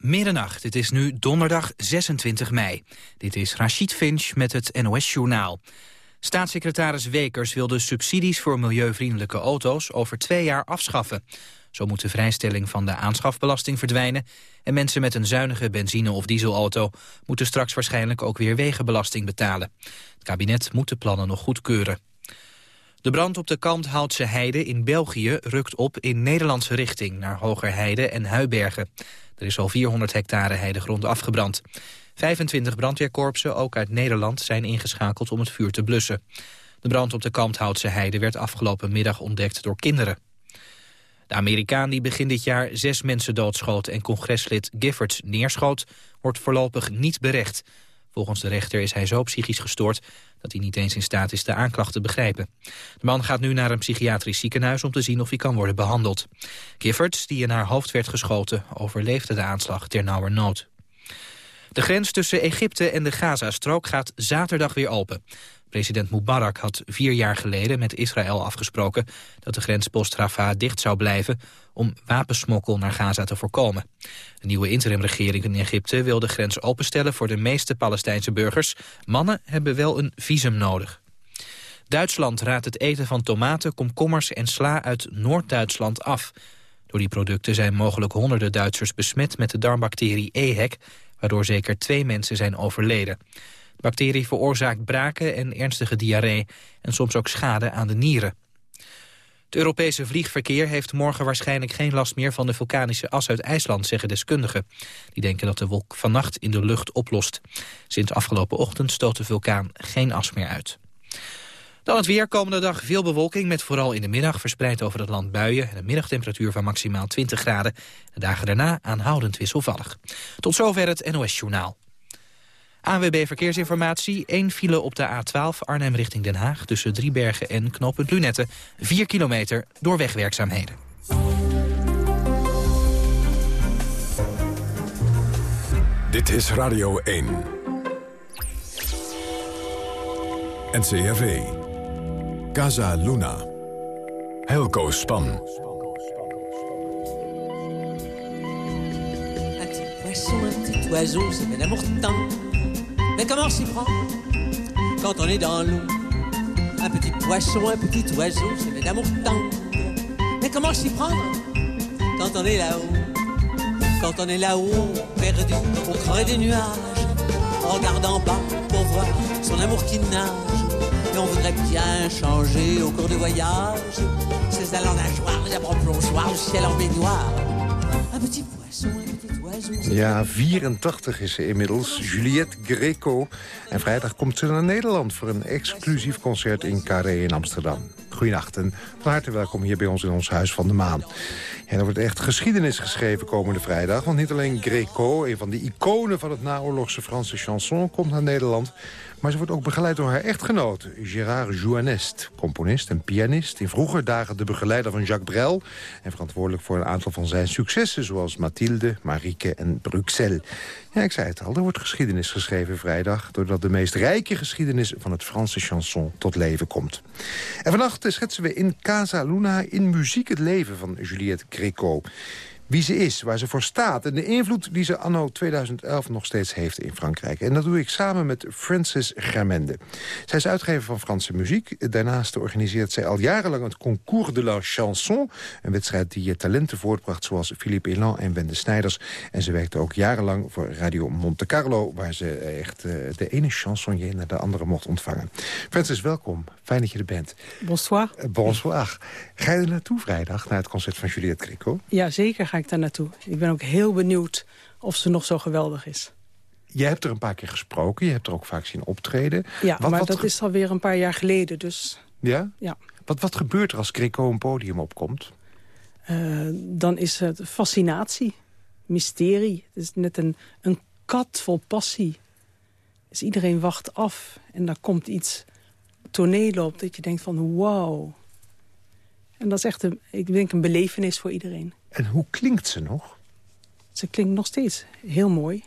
Middernacht, het is nu donderdag 26 mei. Dit is Rachid Finch met het NOS-journaal. Staatssecretaris Wekers wil de subsidies voor milieuvriendelijke auto's over twee jaar afschaffen. Zo moet de vrijstelling van de aanschafbelasting verdwijnen... en mensen met een zuinige benzine- of dieselauto... moeten straks waarschijnlijk ook weer wegenbelasting betalen. Het kabinet moet de plannen nog goedkeuren. De brand op de Kalmthoutse Heide in België rukt op in Nederlandse richting... naar Hogerheide en Huibergen. Er is al 400 hectare heidegrond afgebrand. 25 brandweerkorpsen, ook uit Nederland, zijn ingeschakeld om het vuur te blussen. De brand op de Kalmthoutse Heide werd afgelopen middag ontdekt door kinderen. De Amerikaan die begin dit jaar zes mensen doodschoot en congreslid Giffords neerschoot, wordt voorlopig niet berecht. Volgens de rechter is hij zo psychisch gestoord dat hij niet eens in staat is de aanklacht te begrijpen. De man gaat nu naar een psychiatrisch ziekenhuis om te zien of hij kan worden behandeld. Giffords, die in haar hoofd werd geschoten, overleefde de aanslag ter nauwernood. De grens tussen Egypte en de Gazastrook gaat zaterdag weer open. President Mubarak had vier jaar geleden met Israël afgesproken... dat de grenspost Rafah dicht zou blijven om wapensmokkel naar Gaza te voorkomen. De nieuwe interimregering in Egypte wil de grens openstellen voor de meeste Palestijnse burgers. Mannen hebben wel een visum nodig. Duitsland raadt het eten van tomaten, komkommers en sla uit Noord-Duitsland af. Door die producten zijn mogelijk honderden Duitsers besmet met de darmbacterie EHEC... waardoor zeker twee mensen zijn overleden. De bacterie veroorzaakt braken en ernstige diarree en soms ook schade aan de nieren. Het Europese vliegverkeer heeft morgen waarschijnlijk geen last meer van de vulkanische as uit IJsland, zeggen deskundigen. Die denken dat de wolk vannacht in de lucht oplost. Sinds afgelopen ochtend stoot de vulkaan geen as meer uit. Dan het weer. Komende dag veel bewolking met vooral in de middag verspreid over het land buien. En een middagtemperatuur van maximaal 20 graden. De dagen daarna aanhoudend wisselvallig. Tot zover het NOS Journaal. ANWB Verkeersinformatie. 1 file op de A12 Arnhem richting Den Haag... tussen Driebergen en knooppunt Lunette. 4 kilometer door wegwerkzaamheden. Dit is Radio 1. NCRV. Casa Luna. Helco Span. Un petit poisson, un petit oiseau, c'est bien important. Mais comment s'y prend quand on est dans l'eau? Un petit poisson, un petit oiseau, c'est fait d'amour tendre. Mais comment s'y prendre quand on est là-haut? Quand on est là-haut, perdu au creux des nuages, en regardant bas pour voir son amour qui nage. Et on voudrait bien changer au cours du voyage ses allants nageoires, les plongeoires, le ciel en baignoire. Un petit poisson, Ja, 84 is ze inmiddels, Juliette Greco. En vrijdag komt ze naar Nederland voor een exclusief concert in Carré in Amsterdam. Goedenacht en van harte welkom hier bij ons in ons Huis van de Maan. En er wordt echt geschiedenis geschreven komende vrijdag. Want niet alleen Greco, een van de iconen van het naoorlogse Franse chanson... komt naar Nederland, maar ze wordt ook begeleid door haar echtgenoot, Gérard Jouanest. Componist en pianist. In vroeger dagen de begeleider van Jacques Brel. En verantwoordelijk voor een aantal van zijn successen... zoals Mathilde, Marieke en Bruxelles. Ja, ik zei het al, er wordt geschiedenis geschreven vrijdag... doordat de meest rijke geschiedenis van het Franse chanson tot leven komt. En vannacht schetsen we in Casa Luna in muziek het leven van Juliette Gréco wie ze is, waar ze voor staat... en de invloed die ze anno 2011 nog steeds heeft in Frankrijk. En dat doe ik samen met Francis Germende. Zij is uitgever van Franse muziek. Daarnaast organiseert zij al jarenlang het Concours de la Chanson... een wedstrijd die je talenten voortbracht zoals Philippe Elan en Wende Snijders. En ze werkte ook jarenlang voor Radio Monte Carlo... waar ze echt eh, de ene chansonnier naar de andere mocht ontvangen. Francis, welkom. Fijn dat je er bent. Bonsoir. Uh, bonsoir. Ga je er naartoe vrijdag, naar het concert van Juliette Gréco? Ja, zeker ga ik daar naartoe. Ik ben ook heel benieuwd of ze nog zo geweldig is. Je hebt er een paar keer gesproken. Je hebt er ook vaak zien optreden. Ja, wat, maar dat is alweer een paar jaar geleden. Dus... Ja? Ja. Wat, wat gebeurt er als Greco een podium opkomt? Uh, dan is het fascinatie, mysterie. Het is net een, een kat vol passie. Dus iedereen wacht af en daar komt iets toneel op... dat je denkt van wow. En dat is echt, een, ik denk, een belevenis voor iedereen. En hoe klinkt ze nog? Ze klinkt nog steeds heel mooi.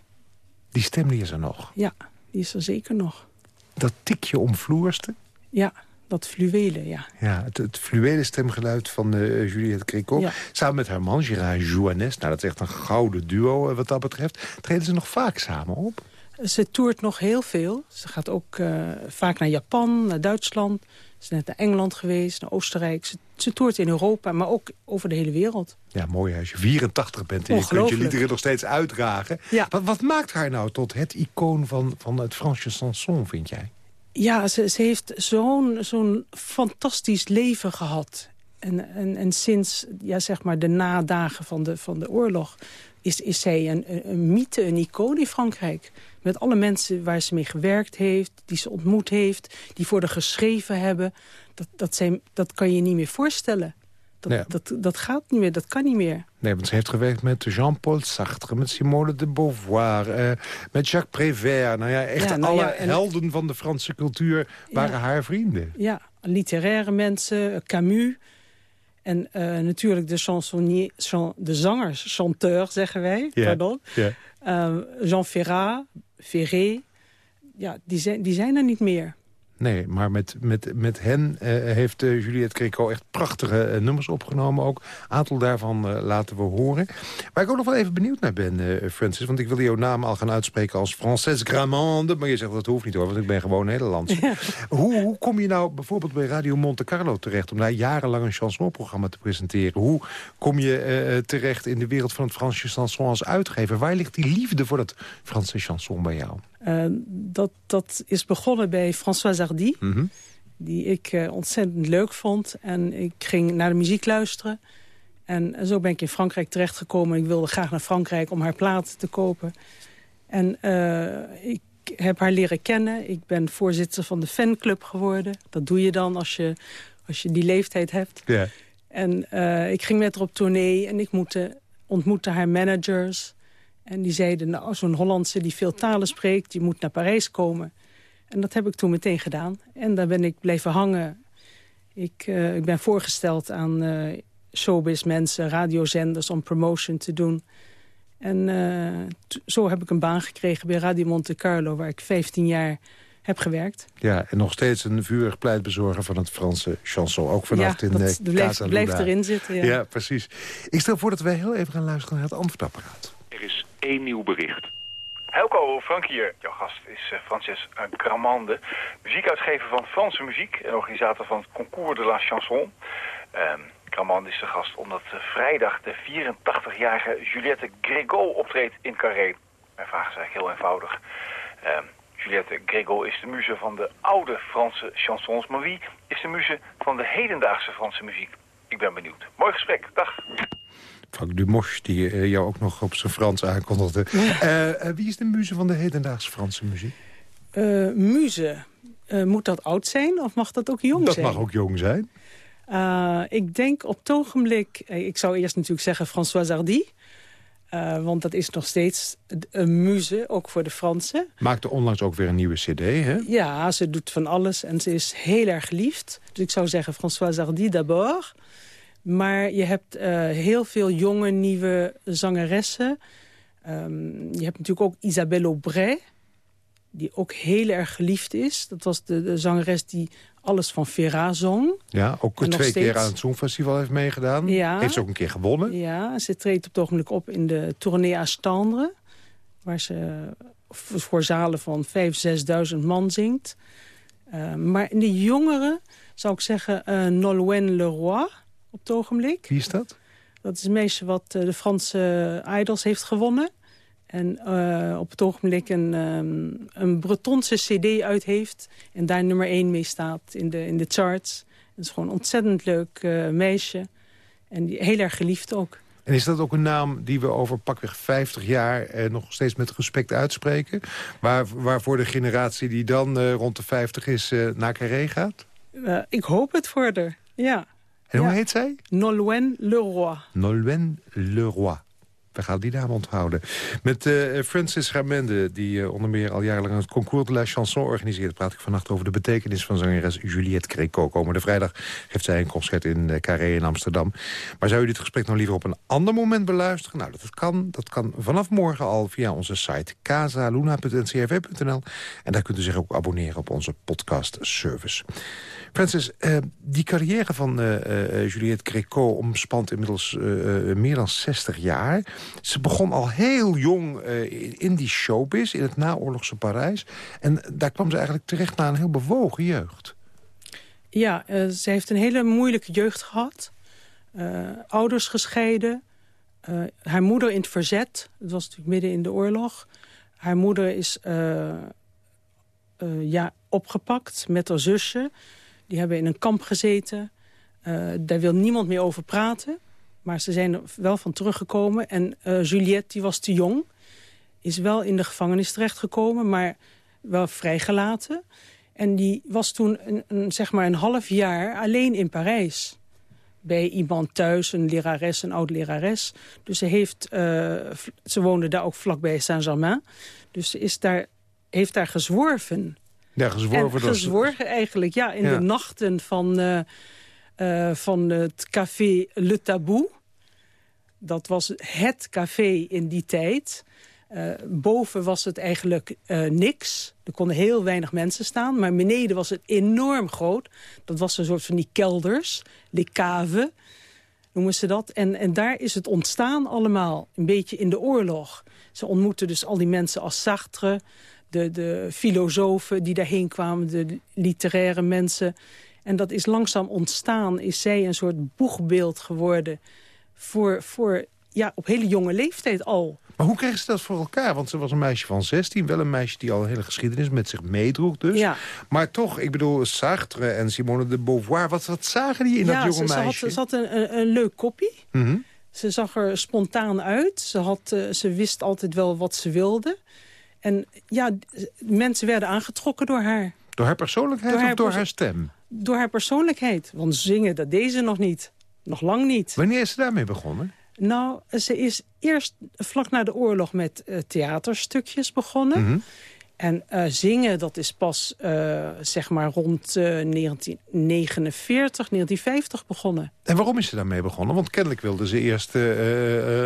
Die stem die is er nog? Ja, die is er zeker nog. Dat tikje omvloerste? Ja, dat fluwelen, ja. Ja, het, het fluwelen stemgeluid van uh, Juliette. Ja. Samen met haar man, Joannes. Nou, dat is echt een gouden duo uh, wat dat betreft. Treden ze nog vaak samen op? Ze toert nog heel veel. Ze gaat ook uh, vaak naar Japan, naar Duitsland. Ze is net naar Engeland geweest, naar Oostenrijk. Ze, ze toert in Europa, maar ook over de hele wereld. Ja, mooi als je 84 bent en je kunt je liederen nog steeds uitdragen. Ja. Wat, wat maakt haar nou tot het icoon van, van het Franse chanson, vind jij? Ja, ze, ze heeft zo'n zo'n fantastisch leven gehad. En, en, en sinds ja, zeg maar de nadagen van de, van de oorlog... is, is zij een, een, een mythe, een icoon in Frankrijk. Met alle mensen waar ze mee gewerkt heeft, die ze ontmoet heeft... die voor haar geschreven hebben. Dat, dat, dat kan je niet meer voorstellen. Dat, Ja. dat, dat gaat niet meer, dat kan niet meer. Nee, want ze heeft gewerkt met Jean-Paul Sartre, met Simone de Beauvoir, eh, met Jacques Prévert. Nou ja, echt Ja, nou alle ja, en- helden van de Franse cultuur waren haar vrienden. Ja, literaire mensen, Camus. En eh, natuurlijk de chansonnier, chan- de zangers, chanteur zeggen wij, Ja. pardon. Eh, Jean Ferrat, Ferré. Ja, die zijn, die zijn er niet meer. Nee, maar met, met, met hen eh, heeft eh, Juliette Greco echt prachtige eh, nummers opgenomen. Ook een aantal daarvan laten we horen. Waar ik ook nog wel even benieuwd naar ben, Francis... want ik wilde jouw naam al gaan uitspreken als Française Gramande... maar je zegt dat hoeft niet hoor, want ik ben gewoon Nederlands. Hoe, hoe kom je nou bijvoorbeeld bij Radio Monte Carlo terecht... om daar jarenlang een chansonprogramma te presenteren? Hoe kom je terecht in de wereld van het Franse chanson als uitgever? Waar ligt die liefde voor dat Franse chanson bij jou? Eh, dat, dat is begonnen bij François Hardy, Mhm. die ik eh, ontzettend leuk vond. En ik ging naar de muziek luisteren. En zo ben ik in Frankrijk terechtgekomen. Ik wilde graag naar Frankrijk om haar plaat te kopen. En eh, ik heb haar leren kennen. Ik ben voorzitter van de fanclub geworden. Dat doe je dan als je, als je die leeftijd hebt. Ja. En eh, ik ging met haar op tournee en ik moeten, ontmoette haar managers. En die zeiden, nou, zo'n Hollandse die veel talen spreekt... die moet naar Parijs komen. En dat heb ik toen meteen gedaan. En daar ben ik blijven hangen. Ik, eh, ik ben voorgesteld aan eh showbiz mensen, radiozenders... om promotion te doen. En eh, zo heb ik een baan gekregen bij Radio Monte Carlo... waar ik 15 jaar heb gewerkt. Ja, en nog steeds een vurig pleitbezorger van het Franse chanson. Ook vannacht ja, in dat eh, blijft, blijft erin zitten. Ja. Ja. precies. Ik stel voor dat wij heel even gaan luisteren naar het antwoordapparaat. Één nieuw bericht. Helco, Frank hier. Jouw gast is eh, Frances Gramande, muziekuitgever van Franse muziek en organisator van het Concours de la Chanson. Ehm Gramande is de gast omdat eh, vrijdag de 84-jarige Juliette Grégo optreedt in Carré. Mijn vraag is eigenlijk heel eenvoudig. Ehm, Juliette Grégo is de muze van de oude Franse chansons, maar wie is de muze van de hedendaagse Franse muziek? Ik ben benieuwd. Mooi gesprek. Dag. Frank Dumosch, die eh, jou ook nog op zijn Frans aankondigde. Eh, eh, wie is de muze van de hedendaagse Franse muziek? Muze, moet dat oud zijn of mag dat ook jong Dat zijn? mag ook jong zijn. Ik denk op het ogenblik... Ik zou eerst natuurlijk zeggen François Hardy. Want dat is nog steeds een muze, ook voor de Fransen. Maakte onlangs ook weer een nieuwe cd, hè? Ja, ze doet van alles en ze is heel erg geliefd. Dus ik zou zeggen François Hardy d'abord. Maar je hebt eh, heel veel jonge, nieuwe zangeressen. Ehm, je hebt natuurlijk ook Isabelle Aubray, die ook heel erg geliefd is. Dat was de, de zangeres die alles van Vera zong. Ja, ook En twee keer aan het Songfestival heeft meegedaan. Ja. Heeft ze ook een keer gewonnen. Ja, ze treedt op het ogenblik op in de Tournee à Stendre. Waar ze voor zalen van 5.000, 6.000 man zingt. Uh, maar in de jongeren zou ik zeggen uh, Nolwenn Leroy op het ogenblik. Wie is dat? Dat is een meisje wat uh, de Franse Idols heeft gewonnen. En uh, op het ogenblik een, um, een Bretonse cd uit heeft. En daar nummer 1 mee staat in de, in de charts. Het is gewoon een ontzettend leuk uh, meisje. En die, heel erg geliefd ook. En is dat ook een naam die we over pakweg 50 jaar eh, nog steeds met respect uitspreken? Waar, waarvoor de generatie die dan uh, rond de 50 is uh, naar Carré gaat? Uh, ik hoop het voor haar, ja. En hoe ja. heet zij? Nolwenn Leroy. Nolwenn Leroy. We gaan die naam onthouden. Met uh, Francis Ramende, die uh, onder meer al jarenlang het Concours de la Chanson organiseert... praat ik vannacht over de betekenis van zangeres Juliette Créco. Komende vrijdag heeft zij een concert in uh, Carré in Amsterdam. Maar zou u dit gesprek nou liever op een ander moment beluisteren? Nou, dat kan. Dat kan vanaf morgen al via onze site casaluna.ncrv.nl. En daar kunt u zich ook abonneren op onze podcast service. Francis, die carrière van Juliette Créco omspant inmiddels meer dan 60 jaar. Ze begon al heel jong in die showbiz, in het naoorlogse Parijs. En daar kwam ze eigenlijk terecht na een heel bewogen jeugd. Ja, ze heeft een hele moeilijke jeugd gehad. ouders gescheiden. haar moeder in het verzet. Het was natuurlijk midden in de oorlog. Haar moeder is ja, opgepakt met haar zusje... Die hebben in een kamp gezeten. Daar wil niemand meer over praten. Maar ze zijn er wel van teruggekomen. En uh, Juliette, die was te jong. Is wel in de gevangenis terechtgekomen, maar wel vrijgelaten. En die was toen een, een, zeg maar een half jaar alleen in Parijs. Bij iemand thuis, een lerares, een oud-lerares. Dus ze, heeft, uh, ze woonde daar ook vlakbij Saint-Germain. Dus ze is daar, heeft daar gezworven ja, gezworven. En gezworven eigenlijk, ja, in de nachten van, uh, uh, van het café Le Tabou. Dat was het café in die tijd. Uh, boven was het eigenlijk niks. Er konden heel weinig mensen staan. Maar beneden was het enorm groot. Dat was een soort van die kelders. Les caves noemen ze dat. En, en daar is het ontstaan allemaal. Een beetje in de oorlog. Ze ontmoetten dus al die mensen als Sartre de, de filosofen die daarheen kwamen, de literaire mensen. En dat is langzaam ontstaan. Is zij een soort boegbeeld geworden voor, voor ja, op hele jonge leeftijd al. Maar hoe kreeg ze dat voor elkaar? Want ze was een meisje van 16, wel een meisje die al een hele geschiedenis met zich meedroeg dus. Ja. Maar toch, ik bedoel, Sartre en Simone de Beauvoir, wat, wat zagen die in dat jonge ze, meisje? Had, ze had een, een, leuk koppie. Mhm. Ze zag er spontaan uit. Ze, had, uh, ze wist altijd wel wat ze wilde. En ja, mensen werden aangetrokken door haar. Door haar persoonlijkheid door haar of door haar stem? Door haar persoonlijkheid. Want zingen, dat deed ze nog niet. Nog lang niet. Wanneer is ze daarmee begonnen? Nou, ze is eerst vlak na de oorlog met uh, theaterstukjes begonnen. Mhm. En uh, zingen, dat is pas uh, zeg maar rond 1949, 1950 begonnen. En waarom is ze daarmee begonnen? Want kennelijk wilde ze eerst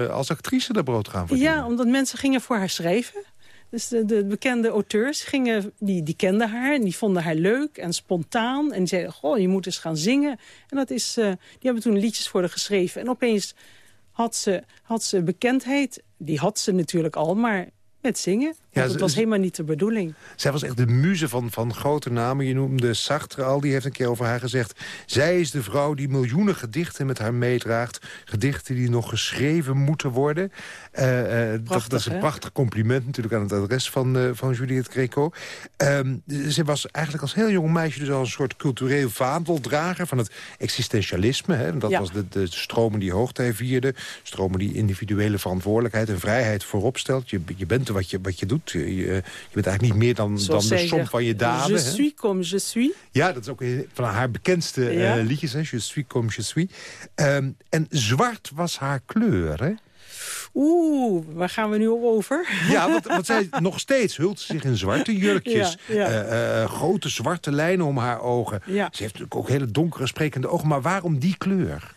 als actrice de brood gaan verdienen. Ja, omdat mensen gingen voor haar schrijven. Dus de, de, bekende auteurs gingen, die, die kenden haar en die vonden haar leuk en spontaan. En die zeiden, goh, je moet eens gaan zingen. En dat is, uh, die hebben toen liedjes voor haar geschreven. En opeens had ze, had ze bekendheid. Die had ze natuurlijk al, maar met zingen. Ja, dat was helemaal niet de bedoeling. Zij was echt de muze van, van grote namen. Je noemde Sartre al, die heeft een keer over haar gezegd... zij is de vrouw die miljoenen gedichten met haar meedraagt. Gedichten die nog geschreven moeten worden. Uh, uh, dat, dat, is een prachtig compliment natuurlijk aan het adres van, uh, van Juliette Greco. Um, ze was eigenlijk als heel jong meisje dus al een soort cultureel vaandeldrager... van het existentialisme. Hè? Dat was de, de stromen die hoogtij vierde. Stromen die individuele verantwoordelijkheid en vrijheid voorop stelt. Je, je bent wat je, wat je doet. Je, je bent eigenlijk niet meer dan, dan de som van je daden. Je suis comme je suis. Ja, dat is ook van haar bekendste ja. uh, liedjes. Hè? Je suis comme je suis. Um, en zwart was haar kleur, hè? Oeh, waar gaan we nu op over? Ja, want, want zij nog steeds hult zich in zwarte jurkjes. Ja, ja. Uh, uh, grote zwarte lijnen om haar ogen. Ja. Ze heeft natuurlijk ook hele donkere sprekende ogen. Maar waarom die kleur?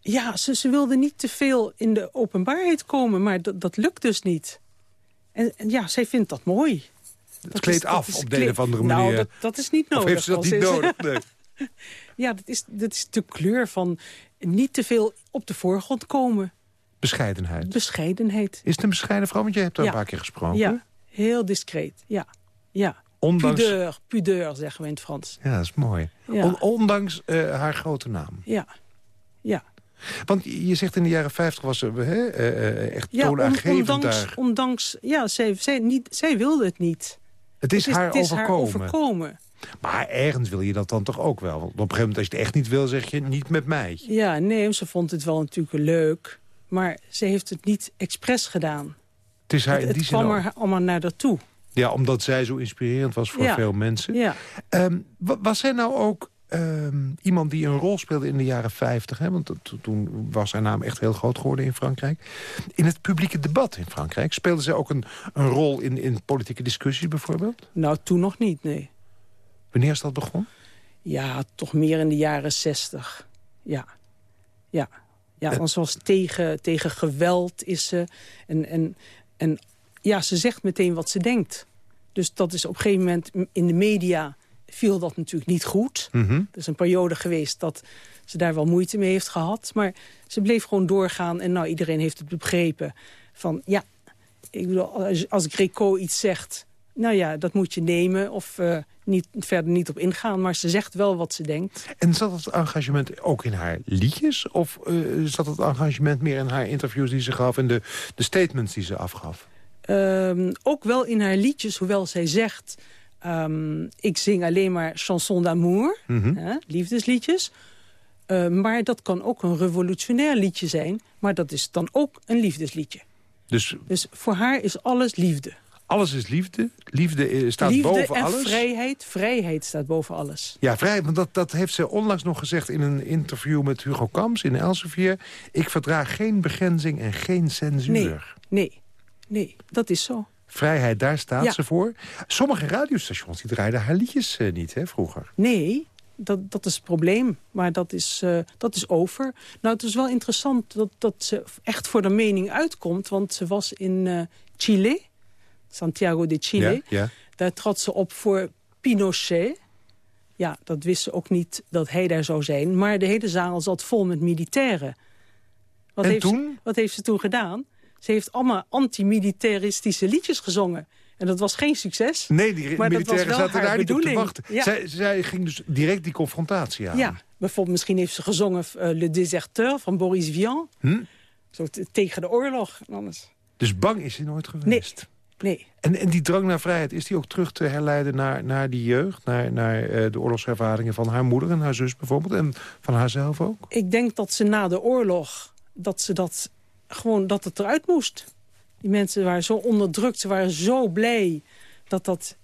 Ja, ze, ze wilde niet te veel in de openbaarheid komen. Maar dat lukt dus niet. En, en ja, zij vindt dat mooi. Het kleedt af op de een of andere manier. Nou, dat, dat is niet nodig. Of heeft ze dat niet nodig? Nee. ja, dat is, dat is de kleur van niet te veel op de voorgrond komen. Bescheidenheid. Bescheidenheid. Is het een bescheiden vrouw? Want je hebt er ja. een paar keer gesproken. Ja, heel discreet. Ja, ja. Ondanks... Pudeur, pudeur zeggen we in het Frans. Ja, dat is mooi. Ja. ondanks uh, haar grote naam. Ja, ja. Want je zegt in de jaren 50 was ze hè, uh, echt ja, toonaangevend ondanks, daar. Ondanks, ja, zij, zij, niet, zij wilde het niet. Het is, het is haar, het is overkomen. haar overkomen. Maar ergens wil je dat dan toch ook wel? Want op een gegeven moment, als je het echt niet wil, zeg je niet met mij. Ja, nee, ze vond het wel natuurlijk leuk. Maar ze heeft het niet expres gedaan. Het, is haar het, in die het kwam er allemaal naar haar toe. Ja, omdat zij zo inspirerend was voor ja. veel mensen. Ja. Um, was zij nou ook ehm, iemand die een rol speelde in de jaren 50. Hè, want toen was haar naam echt heel groot geworden in Frankrijk. In het publieke debat in Frankrijk speelde zij ook een, een rol in, in politieke discussies bijvoorbeeld? Nou, toen nog niet, nee. Wanneer is dat begonnen? Ja, toch meer in de jaren 60. Ja, ja. Ja, want zoals tegen, tegen geweld is ze. En, en, en ja, ze zegt meteen wat ze denkt. Dus dat is op een gegeven moment in de media viel dat natuurlijk niet goed. Er is een periode geweest dat ze daar wel moeite mee heeft gehad. Maar ze bleef gewoon doorgaan en nou, iedereen heeft het begrepen. Van ja, ik bedoel, als, als Greco iets zegt... nou ja, dat moet je nemen of uh, niet, verder niet op ingaan. Maar ze zegt wel wat ze denkt. En zat het engagement ook in haar liedjes? Of uh, zat het engagement meer in haar interviews die ze gaf... en de, de statements die ze afgaf? Um, ook wel in haar liedjes, hoewel zij zegt... Um, ik zing alleen maar chanson d'amour, Mm -hmm. hè, liefdesliedjes. Uh, maar dat kan ook een revolutionair liedje zijn. Maar dat is dan ook een liefdesliedje. Dus, dus voor haar is alles liefde. Alles is liefde. Liefde staat liefde boven en alles. vrijheid. Vrijheid staat boven alles. Ja, vrijheid. Want dat, dat heeft ze onlangs nog gezegd in een interview met Hugo Kams in Elsevier. Ik verdraag geen begrenzing en geen censuur. Nee, nee, nee. Dat is zo. Vrijheid, daar staat Ja. ze voor. Sommige radiostations die draaiden haar liedjes eh, niet, hè, vroeger. Nee, dat, dat is het probleem. Maar dat is, eh, dat is over. Nou, het is wel interessant dat, dat ze echt voor de mening uitkomt. Want ze was in eh, Chile, Santiago de Chile. Ja, ja. Daar trad ze op voor Pinochet. Ja, dat wist ze ook niet dat hij daar zou zijn. Maar de hele zaal zat vol met militairen. Wat En heeft toen? Ze, wat heeft ze toen gedaan? Ze heeft allemaal antimilitaristische liedjes gezongen. En dat was geen succes. Nee, die Maar militairen zaten daar niet op te wachten. Ja. Zij, zij ging dus direct die confrontatie aan. Ja, bijvoorbeeld misschien heeft ze gezongen eh, Le Déserteur van Boris Vian. Hm? Zo tegen de oorlog. en. Dus bang is hij nooit geweest. Nee, En, en die drang naar vrijheid, is die ook terug te herleiden naar, naar die jeugd? Naar, naar eh, de oorlogservaringen van haar moeder en haar zus bijvoorbeeld? En van haarzelf ook? ik denk dat ze na de oorlog... dat ze dat gewoon dat het eruit moest. Die mensen waren zo onderdrukt. Ze waren zo blij dat dat...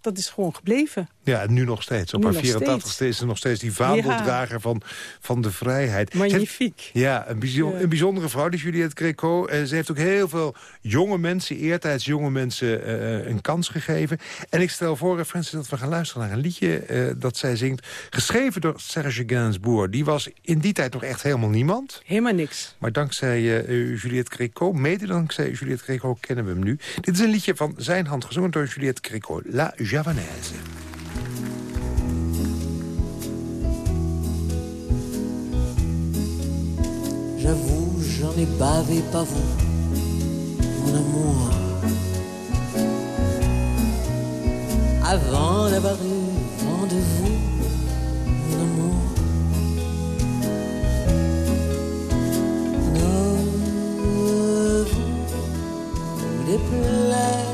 Dat is gewoon gebleven. Ja, en nu nog steeds. Op Nu haar nog 84 steeds. is ze nog steeds die vaandeldrager van, van de vrijheid. Magnifiek. Ja, een, bijzo- Ja. een bijzondere vrouw, die Juliette Greco. Eh, ze heeft ook heel veel jonge mensen, eertijds jonge mensen, eh, een kans gegeven. En ik stel voor, eh, Francis, dat we gaan luisteren naar een liedje eh, dat zij zingt. Geschreven door Serge Gainsbourg. Die was in die tijd nog echt helemaal niemand. Helemaal niks. Maar dankzij eh, Juliette Greco, mede dankzij Juliette Greco, kennen we hem nu. Dit is een liedje van zijn hand, gezongen door Juliette Greco. La Javanaise. J'avoue, j'en ai bavé, pas vous, mon amour. Avant d'avoir eu vent de vous, mon amour. Ne vous déplaise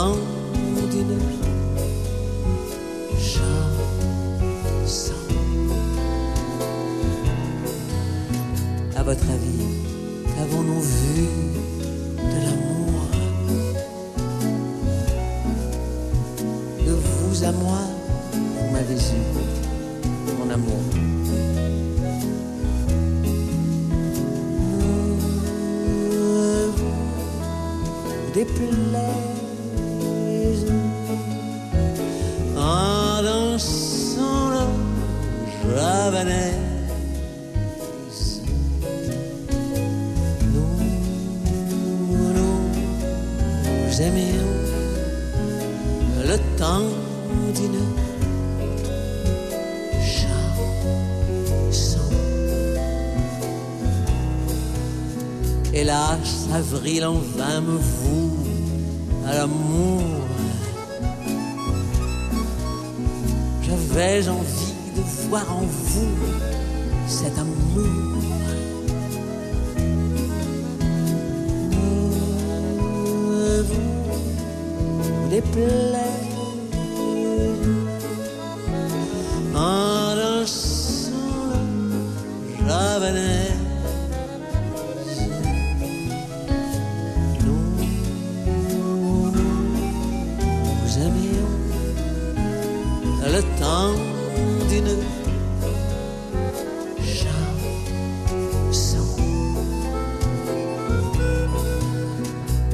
À votre avis, qu'avons-nous vu de l'amour De vous à moi, vous m'avez eu, mon amour. Ne vous javanaise. Nous, nous aimions le temps d'une chanson. Hélas, avril en vain me voue à l'amour. J'avais envie voir en vous cet amour. Ne vous déplaît. En dansant le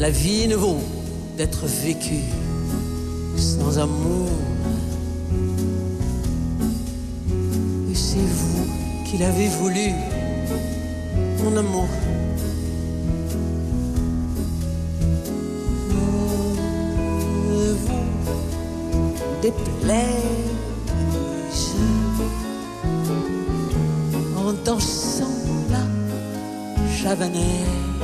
La vie ne vaut d'être vécue sans amour. Et c'est vous qui l'avez voulu, mon amour. Ne vous déplaise en dansant la javanaise.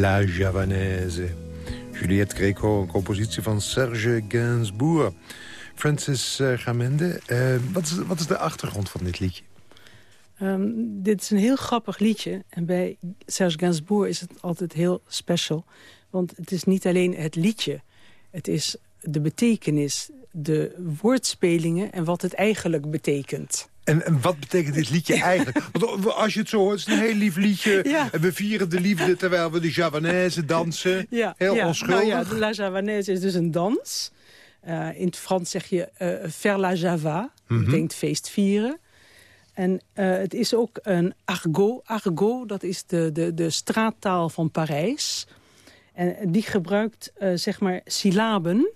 La Javanaise. Juliette Greco, compositie van Serge Gainsbourg. Francis uh, Gamende, uh, wat, is, wat is de achtergrond van dit liedje? Um, dit is een heel grappig liedje. En bij Serge Gainsbourg is het altijd heel special. Want het is niet alleen het liedje. Het is de betekenis, de woordspelingen en wat het eigenlijk betekent. En, en, wat betekent dit liedje eigenlijk? Want als je het zo hoort, het is een heel lief liedje. Ja. En we vieren de liefde terwijl we de Javanaise dansen. Ja, heel ja. onschuldig. Nou ja, de La Javanaise is dus een dans. Uh, in het Frans zeg je uh, faire la java. Mhm. Dat betekent feest vieren. En uh, het is ook een argot. Argot, dat is de, de, de straattaal van Parijs. En die gebruikt, zeg maar, syllaben...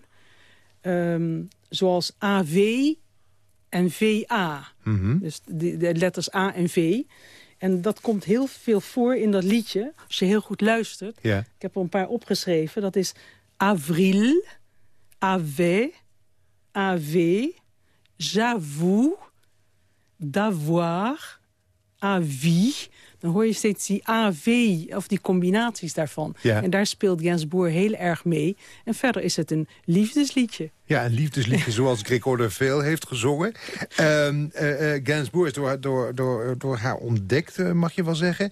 Um, zoals AV en VA. Mm -hmm. Dus de, de, letters A en V. En dat komt heel veel voor in dat liedje. Als je heel goed luistert. Ik heb er een paar opgeschreven. Dat is avril, avait, AV, j'avoue, d'avoir, avis. Dan hoor je steeds die AV, of die combinaties daarvan. Ja. En daar speelt Gainsbourg heel erg mee. En verder is het een liefdesliedje. Ja, een liefdesliedje zoals Gregor de Veel heeft gezongen. Uh, uh, Gainsbourg is door, door, door, door haar ontdekt, uh, mag je wel zeggen.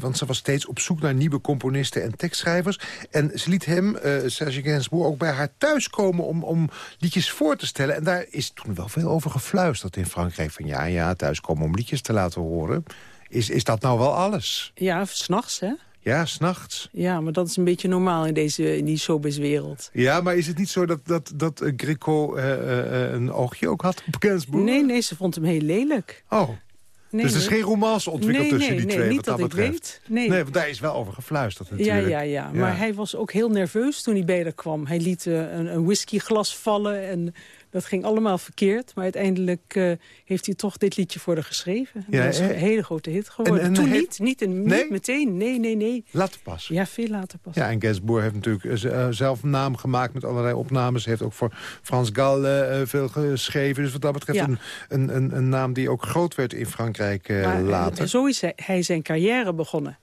Want ze was steeds op zoek naar nieuwe componisten en tekstschrijvers. En ze liet hem, Serge Gainsbourg, ook bij haar thuis komen om, om liedjes voor te stellen. En daar is toen wel veel over gefluisterd in Frankrijk. Van ja, ja, thuiskomen om liedjes te laten horen. Is, is dat nou wel alles? Ja, s'nachts, hè? Ja, s'nachts. Ja, maar dat is een beetje normaal in, deze, in die showbizwereld. Ja, maar is het niet zo dat, dat, dat uh, Greco uh, uh, een oogje ook had op Gainsbourg? Nee, nee, ze vond hem heel lelijk. Oh, nee, dus er is nee. geen romance ontwikkeld nee, tussen die nee, twee niet wat dat, dat ik betreft? weet. Nee. nee, want daar is wel over gefluisterd ja, natuurlijk. ja, ja, maar hij was ook heel nerveus toen hij bij haar kwam. Hij liet een, een whiskyglas vallen en dat ging allemaal verkeerd. Maar uiteindelijk uh, heeft hij toch dit liedje voor haar geschreven. Ja, dat is eh, een hele grote hit geworden. en Toen heeft- niet, niet, in, Nee? niet meteen. Nee, nee, nee. Later pas. Ja, veel later pas. Ja, en Gainsbourg heeft natuurlijk eh, eh, zelf een naam gemaakt met allerlei opnames. heeft ook voor Frans Gal eh, eh, veel geschreven. Dus wat dat betreft Ja. een, een, een, een naam die ook groot werd in Frankrijk eh, Maar, eh, later. zo is hij, hij zijn carrière begonnen.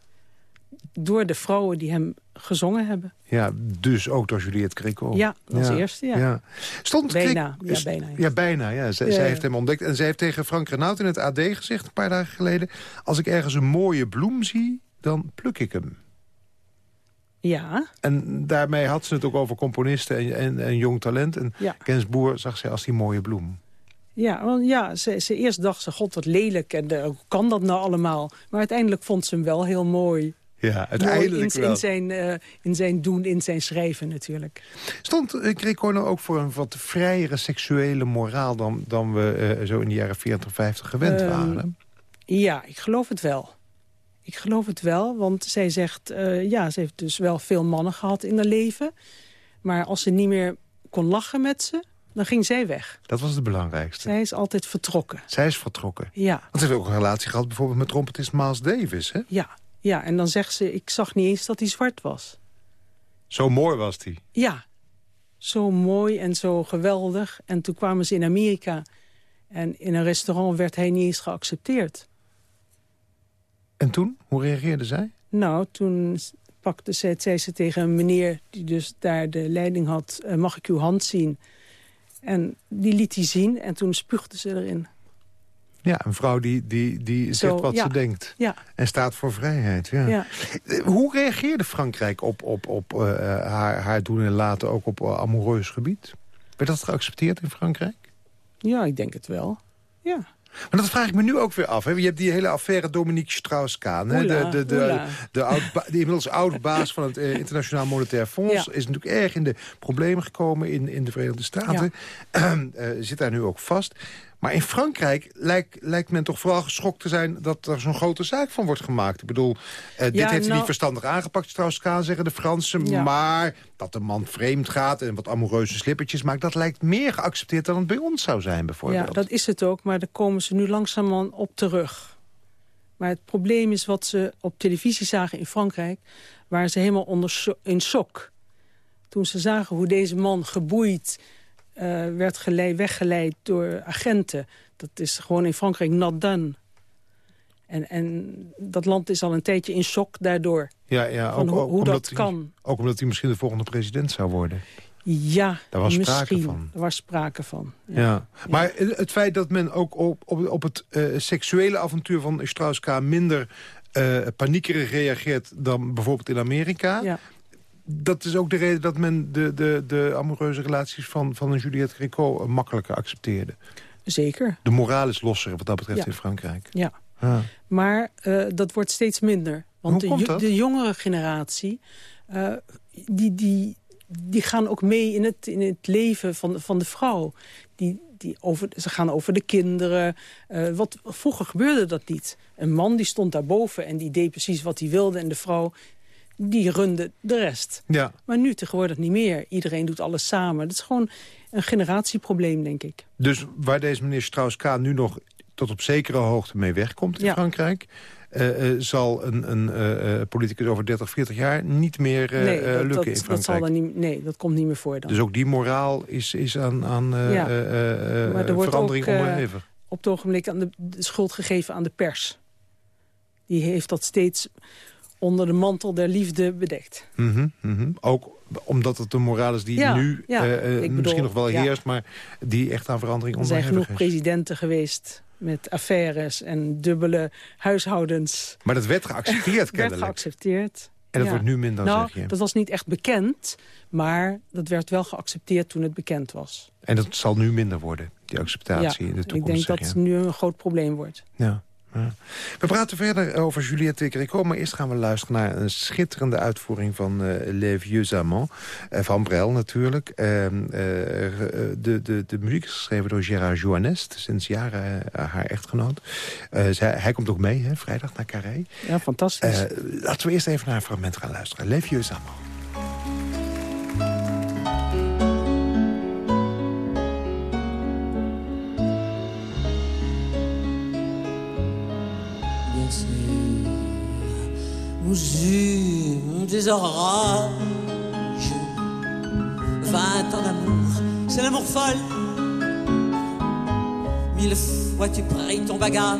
Door de vrouwen die hem gezongen hebben. Ja, dus ook door Juliette Greco. Ja, als eerste, ja. Stond Bijna, ja, bijna, ja. Ja, bijna. Ja. Ja, zij ja. heeft hem ontdekt. En zij heeft tegen Frank Renaud in het AD gezegd, een paar dagen geleden... als ik ergens een mooie bloem zie, dan pluk ik hem. Ja, En daarmee had ze het ook over componisten en, en, en jong talent. En ja. Gainsbourg zag zij als die mooie bloem. Ja, want ja ze, ze eerst dacht ze, god wat lelijk. En eh, hoe kan dat nou allemaal? Maar uiteindelijk vond ze hem wel heel mooi. Ja, uiteindelijk in, wel. in, zijn, eh, in zijn doen, in zijn schrijven natuurlijk. Stond uh, ook voor een wat vrijere seksuele moraal... dan, dan we eh, zo in de jaren 40, 50 gewend Ehm, waren? Ja, ik geloof het wel. Ik geloof het wel, want zij zegt... ja, ze heeft dus wel veel mannen gehad in haar leven. Maar als ze niet meer kon lachen met ze, dan ging zij weg. Dat was het belangrijkste. Zij is altijd vertrokken. Zij is vertrokken. Ja, Want ze heeft ook een relatie gehad bijvoorbeeld met trompetist Miles Davis. Hè? ja, ja. En dan zegt ze, ik zag niet eens dat hij zwart was. Zo mooi was die. Ja, zo mooi en zo geweldig. En toen kwamen ze in Amerika. En in een restaurant werd hij niet eens geaccepteerd. En toen? Hoe reageerde zij? Nou, toen pakte ze, zei ze tegen een meneer die dus daar de leiding had... eh, mag ik uw hand zien? En die liet hij zien en toen spuugde ze erin. Ja, een vrouw die, die, die Zo, zegt wat ja. ze denkt. Ja, En staat voor vrijheid. Ja. Eh, Hoe reageerde Frankrijk op, op, op eh, haar, haar doen en laten ook op uh, amoureus gebied? Werd dat geaccepteerd in Frankrijk? ja, ik denk het wel. Ja, Maar dat vraag ik me nu ook weer af. Hè. Je hebt die hele affaire Dominique Strauss-Kaan. De, de, de, de, oud, de inmiddels oud baas van het eh, Internationaal Monetair Fonds... Ja. is natuurlijk erg in de problemen gekomen in, in de Verenigde Staten. Eh, zit daar nu ook vast. Maar in Frankrijk lijkt, lijkt men toch vooral geschokt te zijn... dat er zo'n grote zaak van wordt gemaakt. Ik bedoel, eh, dit Ja, heeft hij nou- niet verstandig aangepakt, Strauss-Kaan, zeggen de Fransen. Ja. Maar dat de man vreemd gaat en wat amoureuze slippertjes maakt... dat lijkt meer geaccepteerd dan het bij ons zou zijn, bijvoorbeeld. Ja, dat is het ook, maar daar komen ze nu langzamerhand op terug. Maar het probleem is wat ze op televisie zagen in Frankrijk... waren ze helemaal onder in shock. Toen ze zagen hoe deze man geboeid werd geleid, weggeleid door agenten. Dat is gewoon in Frankrijk not done. En, en dat land is al een tijdje in shock daardoor. Ja, ja ook, hoe- ook hoe omdat dat hij- kan. Ook omdat hij misschien de volgende president zou worden. Ja, Daar was misschien. sprake van. Er was sprake van. Ja. Maar het feit dat men ook op, op, op het eh, seksuele avontuur van Strauss-Kaan... minder eh paniekerig reageert dan bijvoorbeeld in Amerika... Ja. Dat is ook de reden dat men de, de, de amoureuze relaties van, van een Juliette Gréco... makkelijker accepteerde. Zeker, De moraal is losser wat dat betreft Ja. in Frankrijk. ja. Ja. Maar eh, dat wordt steeds minder. Want Hoe de, komt de jongere generatie... eh, die, die, die gaan ook mee in het, in het leven van, van de vrouw. Die, die over, ze gaan over de kinderen. Eh, wat, vroeger gebeurde dat niet. Een man die stond daarboven en die deed precies wat hij wilde... en de vrouw die runde de rest. ja. Maar nu tegenwoordig niet meer. Iedereen doet alles samen. Dat is gewoon een generatieprobleem, denk ik. Dus waar deze meneer Strauss-Kaan nu nog tot op zekere hoogte mee wegkomt in Ja. Frankrijk... eh, eh, zal een, een eh, politicus over 30, 40 jaar niet meer nee, dat, lukken dat, in dat Frankrijk. zal dan niet, nee, dat komt niet meer voor dan. Dus ook die moraal is, is aan, aan Ja. verandering ook, onderhevig. op het ogenblik aan de, de schuld gegeven aan de pers. Die heeft dat steeds onder de mantel der liefde bedekt. Mhm, mhm. Ook omdat het een moraal is die Ja, nu ja. eh, eh, bedoel, misschien nog wel ja. heerst... maar die echt aan verandering Er zijn onderhevig genoeg is. presidenten geweest met affaires en dubbele huishoudens. Maar dat werd geaccepteerd werd kennelijk. geaccepteerd. En dat wordt nu minder, nou, zeg je. dat was niet echt bekend, maar dat werd wel geaccepteerd toen het bekend was. En dat zal nu minder worden, die acceptatie in de toekomst. ik denk dat het nu een groot probleem wordt. Ja. Ja. We praten verder over Juliette Gréco, maar eerst gaan we luisteren naar een schitterende uitvoering van eh Les Vieux Amants. eh, van Brel natuurlijk. Eh, eh, de, de, de muziek is geschreven door Gérard Joannest, sinds jaren haar echtgenoot. Zij, hij komt ook mee, hè, vrijdag naar Carré. Ja, fantastisch. Laten we eerst even naar een fragment gaan luisteren. Les Vieux Amants. Nous eûmes des orages. Vingt ans d'amour, c'est l'amour folle. Mille fois tu pries ton bagage.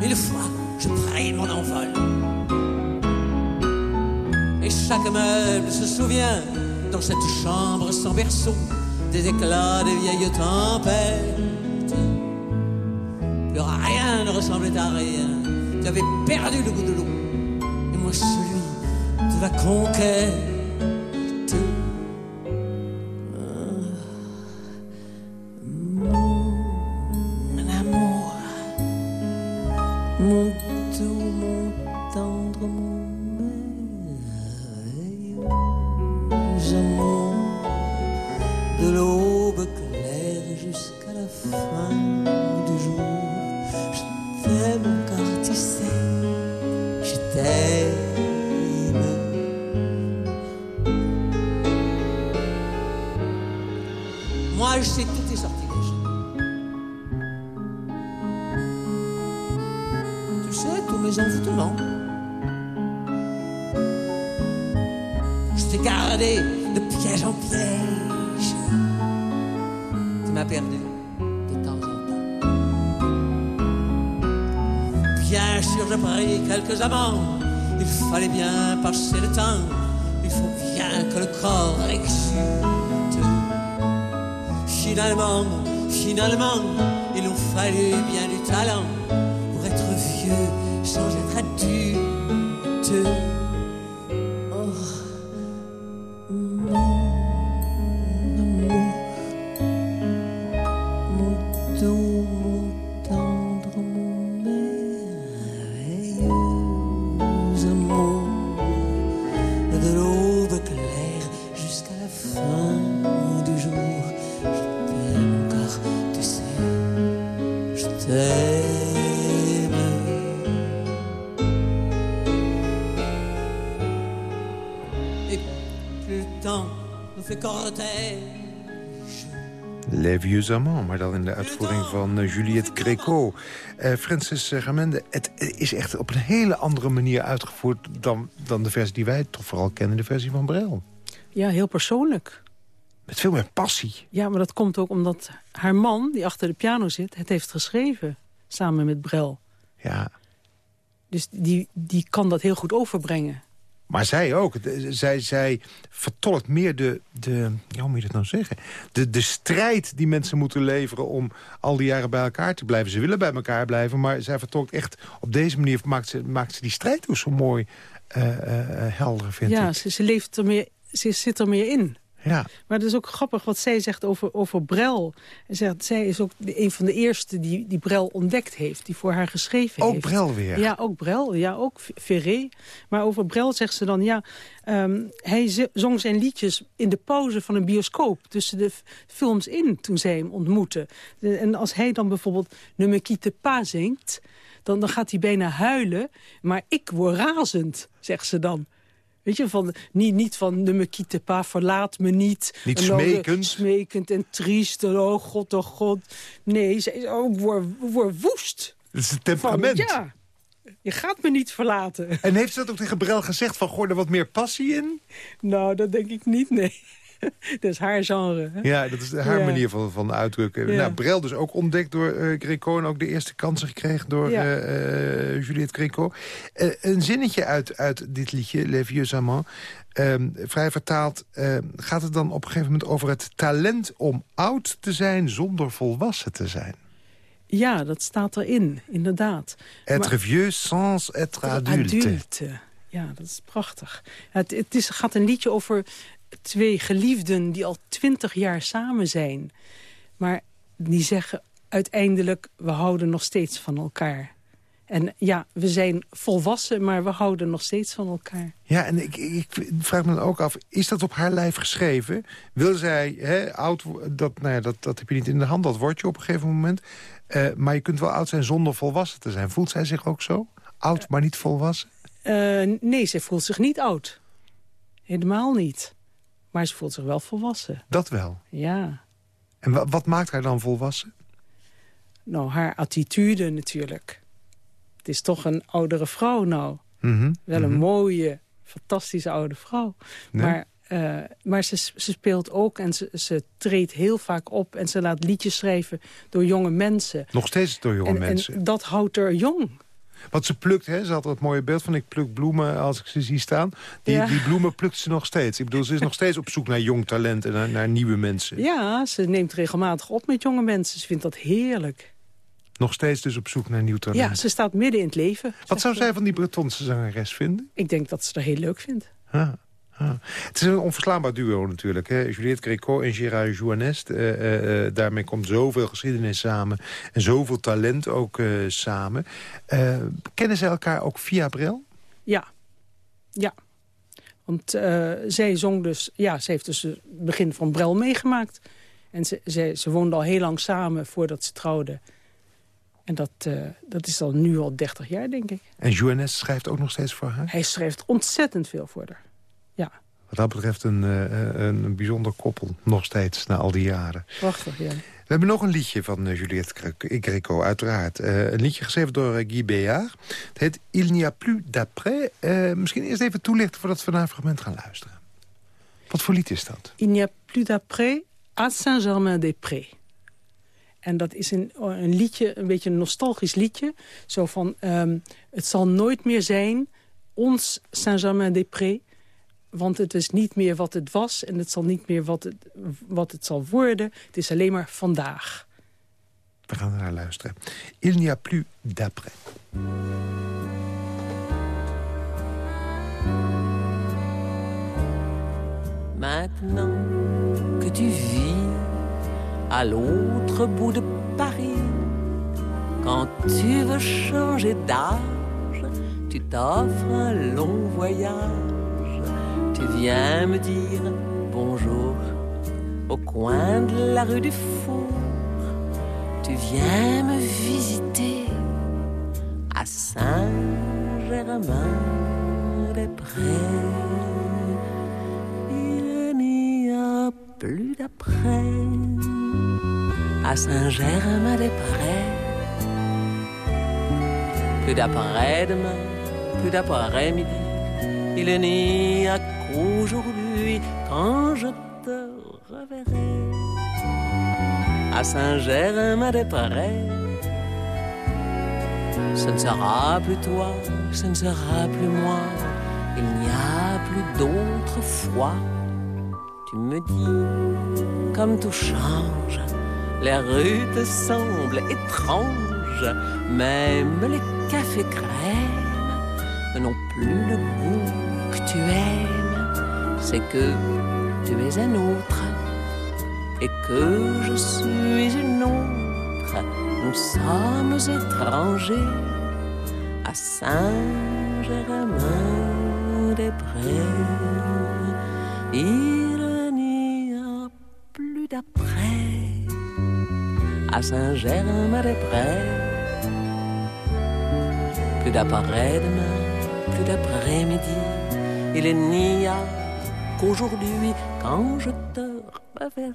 Mille fois je prie mon envol. Et chaque meuble se souvient dans cette chambre sans berceau des éclats des vieilles tempêtes. Plus rien ne ressemblait à rien. Tu avais perdu le goût de l'eau. Et moi celui de la conquête. T'aime. Et plus le temps nous fait cortège. Les Vieux Amants, maar dan in de uitvoering van uh, Juliette Gréco. Uh, Francis Ramende, het is echt op een hele andere manier uitgevoerd... Dan, dan de versie die wij toch vooral kennen, de versie van Brel. Ja, heel persoonlijk. Met veel meer passie. Ja, maar dat komt ook omdat haar man, die achter de piano zit... het heeft geschreven, samen met Brel. Ja. Dus die, die kan dat heel goed overbrengen. Maar zij ook. Zij, zij vertolkt meer de, de, ja, hoe moet je dat nou zeggen? De, de strijd die mensen moeten leveren om al die jaren bij elkaar te blijven. Ze willen bij elkaar blijven, maar zij vertolkt echt... op deze manier maakt ze, maakt ze die strijd ook zo mooi uh, uh, helder, vind ja, ik. Ze, ze, leeft er meer, ze zit er meer in. Ja. Maar het is ook grappig wat zij zegt over, over Brel. Zij, zegt, zij is ook de, een van de eerste die, die Brel ontdekt heeft. Die voor haar geschreven ook heeft. Ook Brel weer? Ja, ook Brel. Ja, ook Ferré. Maar over Brel zegt ze dan... ja, um, hij zong zijn liedjes in de pauze van een bioscoop. Tussen de films in, toen zij hem ontmoette. En als hij dan bijvoorbeeld Ne me quitte pas zingt... Dan, dan gaat hij bijna huilen. Maar ik word razend, zegt ze dan. Weet je, van, niet, niet van ne me quitte pas, verlaat me niet. Niet smekend. smekend en triest. En, oh god, oh god. Nee, ze is ook word, word woest. Dat is het temperament. Van, ja, je gaat me niet verlaten. En heeft ze dat ook tegen Brel gezegd? Van, gooi er wat meer passie in? Nou, dat denk ik niet, nee. dat is haar genre. Hè? Ja, dat is haar Ja. manier van, van uitdrukken. Ja. Nou, Brel dus ook ontdekt door eh Greco... en ook de eerste kansen gekregen door Ja. eh, eh, Juliette Greco. Een zinnetje uit, uit dit liedje, Les Vieux Amants... ehm, vrij vertaald ehm, gaat het dan op een gegeven moment over het talent om oud te zijn... zonder volwassen te zijn. Ja, dat staat erin, inderdaad. Être Maar- vieux sans être adulte. Adulte. Ja, dat is prachtig. Het, het is, gaat een liedje over twee geliefden die al twintig jaar samen zijn. Maar die zeggen uiteindelijk, we houden nog steeds van elkaar. En ja, we zijn volwassen, maar we houden nog steeds van elkaar. Ja, en ik, ik vraag me dan ook af, is dat op haar lijf geschreven? Wil zij hè, oud dat, nou ja, dat, dat heb je niet in de hand, dat word je op een gegeven moment. Eh, maar je kunt wel oud zijn zonder volwassen te zijn. Voelt zij zich ook zo? Oud, maar niet volwassen? Eh, nee, ze voelt zich niet oud. Helemaal niet. Maar ze voelt zich wel volwassen. Dat wel. Ja. En wa- wat maakt haar dan volwassen? Nou, haar attitude natuurlijk. Het is toch een oudere vrouw nou. Mhm, Wel een mooie, fantastische oude vrouw. Nee. Maar, eh, maar ze, ze speelt ook en ze, ze treedt heel vaak op... en ze laat liedjes schrijven door jonge mensen. Nog steeds door jonge en, mensen. en dat houdt er jong. Want ze plukt, hè, ze had dat mooie beeld van... ik pluk bloemen als ik ze zie staan. Die, Ja. die bloemen plukt ze nog steeds. Ik bedoel, ze is nog steeds op zoek naar jong talent en naar, naar nieuwe mensen. Ja, ze neemt regelmatig op met jonge mensen. Ze vindt dat heerlijk. Nog steeds dus op zoek naar nieuw talent. Ja, ze staat midden in het leven. Wat zou ze. zij van die Bretonse zangeres vinden? Ik denk dat ze dat heel leuk vindt. Ah. Het is een onverslaanbaar duo natuurlijk. Hè? Juliette Gréco en Gérard Jouanest. Eh, eh, eh, daarmee komt zoveel geschiedenis samen. En zoveel talent ook samen. Kennen zij elkaar ook via Brel? Ja, ja. Want zij zong dus, ja, ze heeft dus het begin van Brel meegemaakt. En ze, ze, ze woonden al heel lang samen voordat ze trouwden. En dat, dat is al nu al 30 jaar, denk ik. En Jouanest schrijft ook nog steeds voor haar? Hij schrijft ontzettend veel voor haar. Wat dat betreft een, eh, een, een bijzonder koppel. Nog steeds, na al die jaren. prachtig, ja. We hebben nog een liedje van eh, Juliette Gre- Gréco, uiteraard. Eh, een liedje geschreven door eh, Guy Béard. Het heet Il n'y a plus d'après. Eh, misschien eerst even toelichten voordat we naar een fragment gaan luisteren. Wat voor lied is dat? Il n'y a plus d'après à Saint-Germain-des-Prés. En dat is een, een liedje, een beetje een nostalgisch liedje. Zo van, ehm, het zal nooit meer zijn, ons Saint-Germain-des-Prés. Want het is niet meer wat het was en het zal niet meer wat het, wat het zal worden. Het is alleen maar vandaag. We gaan naar luisteren. Il n'y a plus d'après. Maintenant que tu vis à l'autre bout de Paris, Quand tu veux changer d'âge, tu t'offres un long voyage. Tu viens me dire bonjour au coin de la rue du Four. Tu viens me visiter à Saint-Germain-des-Prés. Il n'y a plus d'après à Saint-Germain-des-Prés. Plus d'après-demain, plus d'après-midi, il n'y a qu'aujourd'hui quand je te reverrai à Saint-Germain-des-Prés. Ce ne sera plus toi, ce ne sera plus moi, il n'y a plus d'autre foi. Tu me dis, comme tout change, les rues te semblent étranges, même les cafés crèmes n'ont plus le goût que tu aimes. C'est que tu es un autre et que je suis une autre. Nous sommes étrangers à Saint-Germain-des-Prés. Il n'y a plus d'après à Saint-Germain-des-Prés. Plus d'après-demain, plus d'après-midi, il n'y a qu'aujourd'hui quand je te reverrai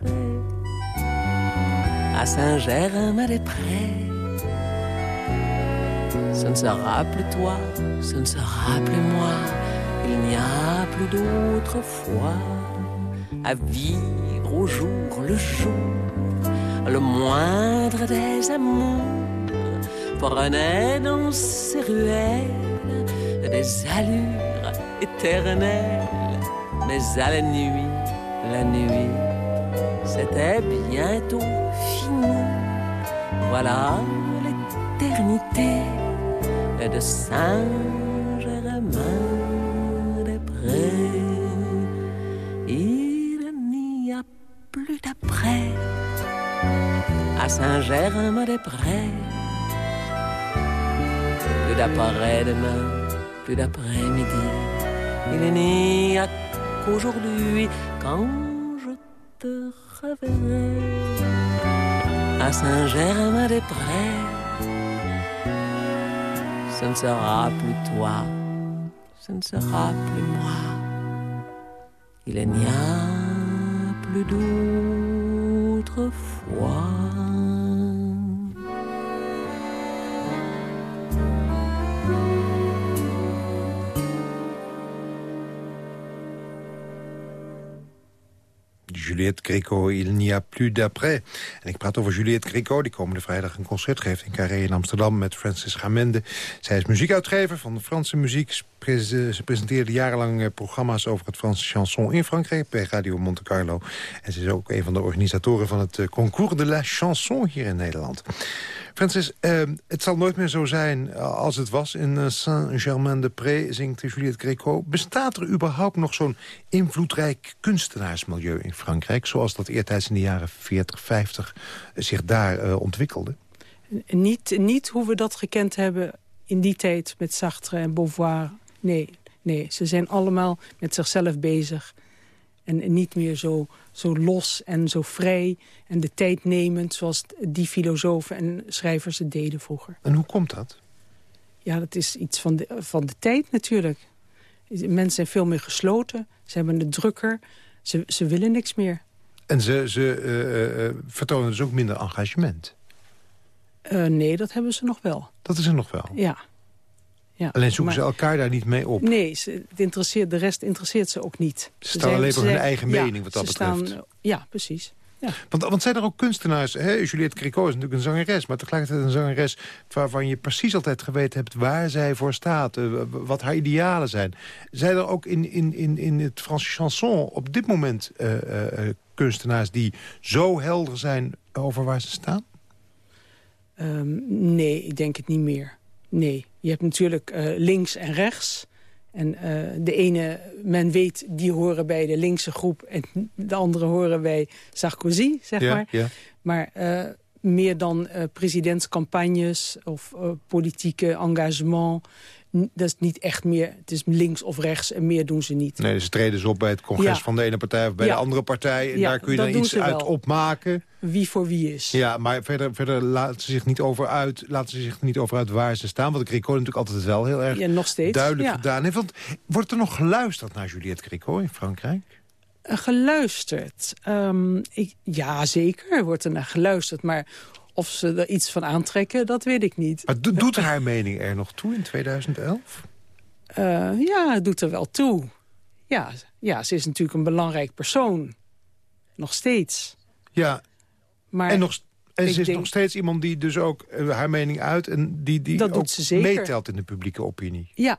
à Saint-Germain-des-Prés. Ce ne sera plus toi, ce ne sera plus moi, il n'y a plus d'autre foi à vivre au jour le jour, le moindre des amours prenait dans ses ruelles des allures éternelles, mais à la nuit, la nuit, c'était bientôt fini. Voilà l'éternité de Saint-Germain-des-Prés. Il n'y a plus d'après à Saint-Germain-des-Prés. Plus d'après-demain, plus d'après-midi. Il n'y a qu'aujourd'hui quand je te reverrai à Saint-Germain-des-Prés. Ce ne sera plus toi, ce ne sera plus moi. Il n'y a plus d'autre Juliette Greco, Il n'y a plus d'après. En ik praat over Juliette Greco, die komende vrijdag een concert geeft in Carré in Amsterdam met Francis Gamende. Zij is muziekuitgever van de Franse muziek. Ze presenteerde jarenlang eh, programma's over het Franse chanson in Frankrijk bij Radio Monte Carlo. En ze is ook een van de organisatoren van het eh, Concours de la Chanson hier in Nederland. Francis, uh, het zal nooit meer zo zijn als het was in Saint-Germain-de-Pré, zingt Juliette Greco. Bestaat er überhaupt nog zo'n invloedrijk kunstenaarsmilieu in Frankrijk... zoals dat eertijds in de jaren 40, 50 zich daar ontwikkelde? Niet, niet hoe we dat gekend hebben in die tijd met Sartre en Beauvoir. Nee, nee, ze zijn allemaal met zichzelf bezig. En niet meer zo, zo los en zo vrij en de tijd nemend... zoals die filosofen en schrijvers het deden vroeger. En hoe komt dat? Ja, dat is iets van de, van de tijd natuurlijk. Mensen zijn veel meer gesloten. Ze hebben het drukker. Ze, ze willen niks meer. En ze, ze uh, uh, vertonen dus ook minder engagement? Uh, nee, dat hebben ze nog wel. Dat is er nog wel? Ja. Ja, Alleen zoeken maar, ze elkaar daar niet mee op? Nee, ze, het interesseert, de rest interesseert ze ook niet. Ze, ze staan alleen voor hun eigen mening wat dat betreft. Staan, ja, precies. Ja. Want, want zijn er ook kunstenaars... Hè? Juliette Cricot is natuurlijk een zangeres... maar tegelijkertijd een zangeres waarvan je precies altijd geweten hebt... waar zij voor staat, uh, wat haar idealen zijn. Zijn er ook in, in, in, in het Franse chanson op dit moment uh, uh, kunstenaars... die zo helder zijn over waar ze staan? Um, nee, ik denk het niet meer. Nee, je hebt natuurlijk uh, links en rechts. En uh, de ene, men weet, die horen bij de linkse groep... en de andere horen bij Sarkozy, zeg ja, maar. Ja. Maar uh, meer dan presidentscampagnes of politieke engagement. Dat is niet echt meer, het is links of rechts en meer doen ze niet. Nee, ze treden ze op bij het congres Ja. van de ene partij of bij Ja. de andere partij. En Ja, daar kun je dan iets uit opmaken. Wie voor wie is. Ja, maar verder, verder laten ze zich niet over uit, laten ze zich niet over uit waar ze staan. Wat Gricot natuurlijk altijd wel heel erg Ja, nog steeds. duidelijk gedaan heeft. Want wordt er nog geluisterd naar Juliette Gricot in Frankrijk? Uh, geluisterd. Ehm, ik, ja, zeker wordt er naar geluisterd. Maar of ze er iets van aantrekken, dat weet ik niet. Maar do- doet haar mening er nog toe in 2011? Uh, ja, het doet er wel toe. Ja, ja, ze is natuurlijk een belangrijk persoon. Nog steeds. Ja, Maar en, nog, en ze is denk- nog steeds iemand die dus ook eh, haar mening uit... en die, die ook meetelt in de publieke opinie. ja,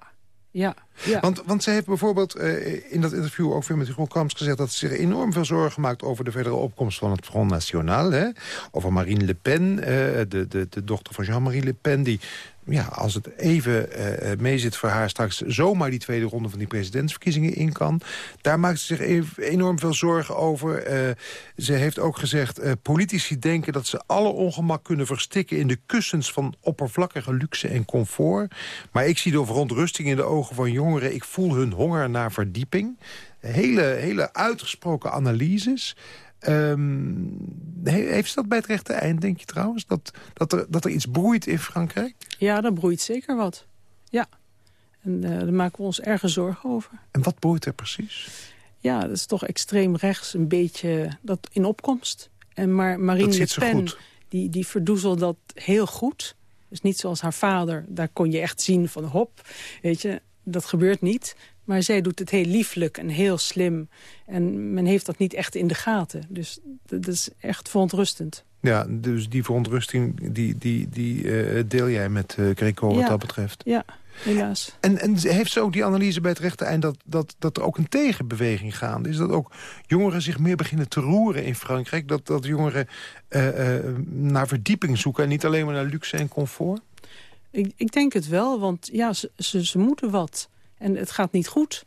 ja, Want, want ze heeft bijvoorbeeld eh, in dat interview ook weer met Hugo Kamps gezegd... dat ze zich enorm veel zorgen maakt over de verdere opkomst van het Front National. Hè? Over Marine Le Pen, eh, de, de, de dochter van Jean-Marie Le Pen... die, ja, als het even eh, eh, meezit voor haar straks... zomaar die tweede ronde van die presidentsverkiezingen in kan. Daar maakt ze zich even enorm veel zorgen over. Ze heeft ook gezegd, politici denken dat ze alle ongemak kunnen verstikken... in de kussens van oppervlakkige luxe en comfort. Maar ik zie de verontrusting in de ogen van jongeren. Ik voel hun honger naar verdieping. Hele, hele uitgesproken analyses. Ehm, he- heeft ze dat bij het rechte eind, denk je trouwens? Dat, dat, er, dat er iets broeit in Frankrijk? ja, daar broeit zeker wat. Ja. En eh, daar maken we ons ergens zorgen over. En wat broeit er precies? Ja, dat is toch extreem rechts een beetje dat in opkomst. En maar Marine Dat Le Pen, die, die verdoezelt dat heel goed. Dus niet zoals haar vader. Daar kon je echt zien van hop, weet je, dat gebeurt niet. Maar zij doet het heel lieflijk en heel slim. En men heeft dat niet echt in de gaten. Dus dat is echt verontrustend. Ja, dus die verontrusting die, die, die eh, deel jij met eh Greco wat Ja. dat betreft. Ja, helaas. En, en heeft ze ook die analyse bij het rechte eind dat, dat, dat er ook een tegenbeweging gaande is? Dat ook jongeren zich meer beginnen te roeren in Frankrijk? Dat, dat jongeren eh, naar verdieping zoeken en niet alleen maar naar luxe en comfort? Ik, ik denk het wel, want ja, ze, ze, ze moeten wat. En het gaat niet goed.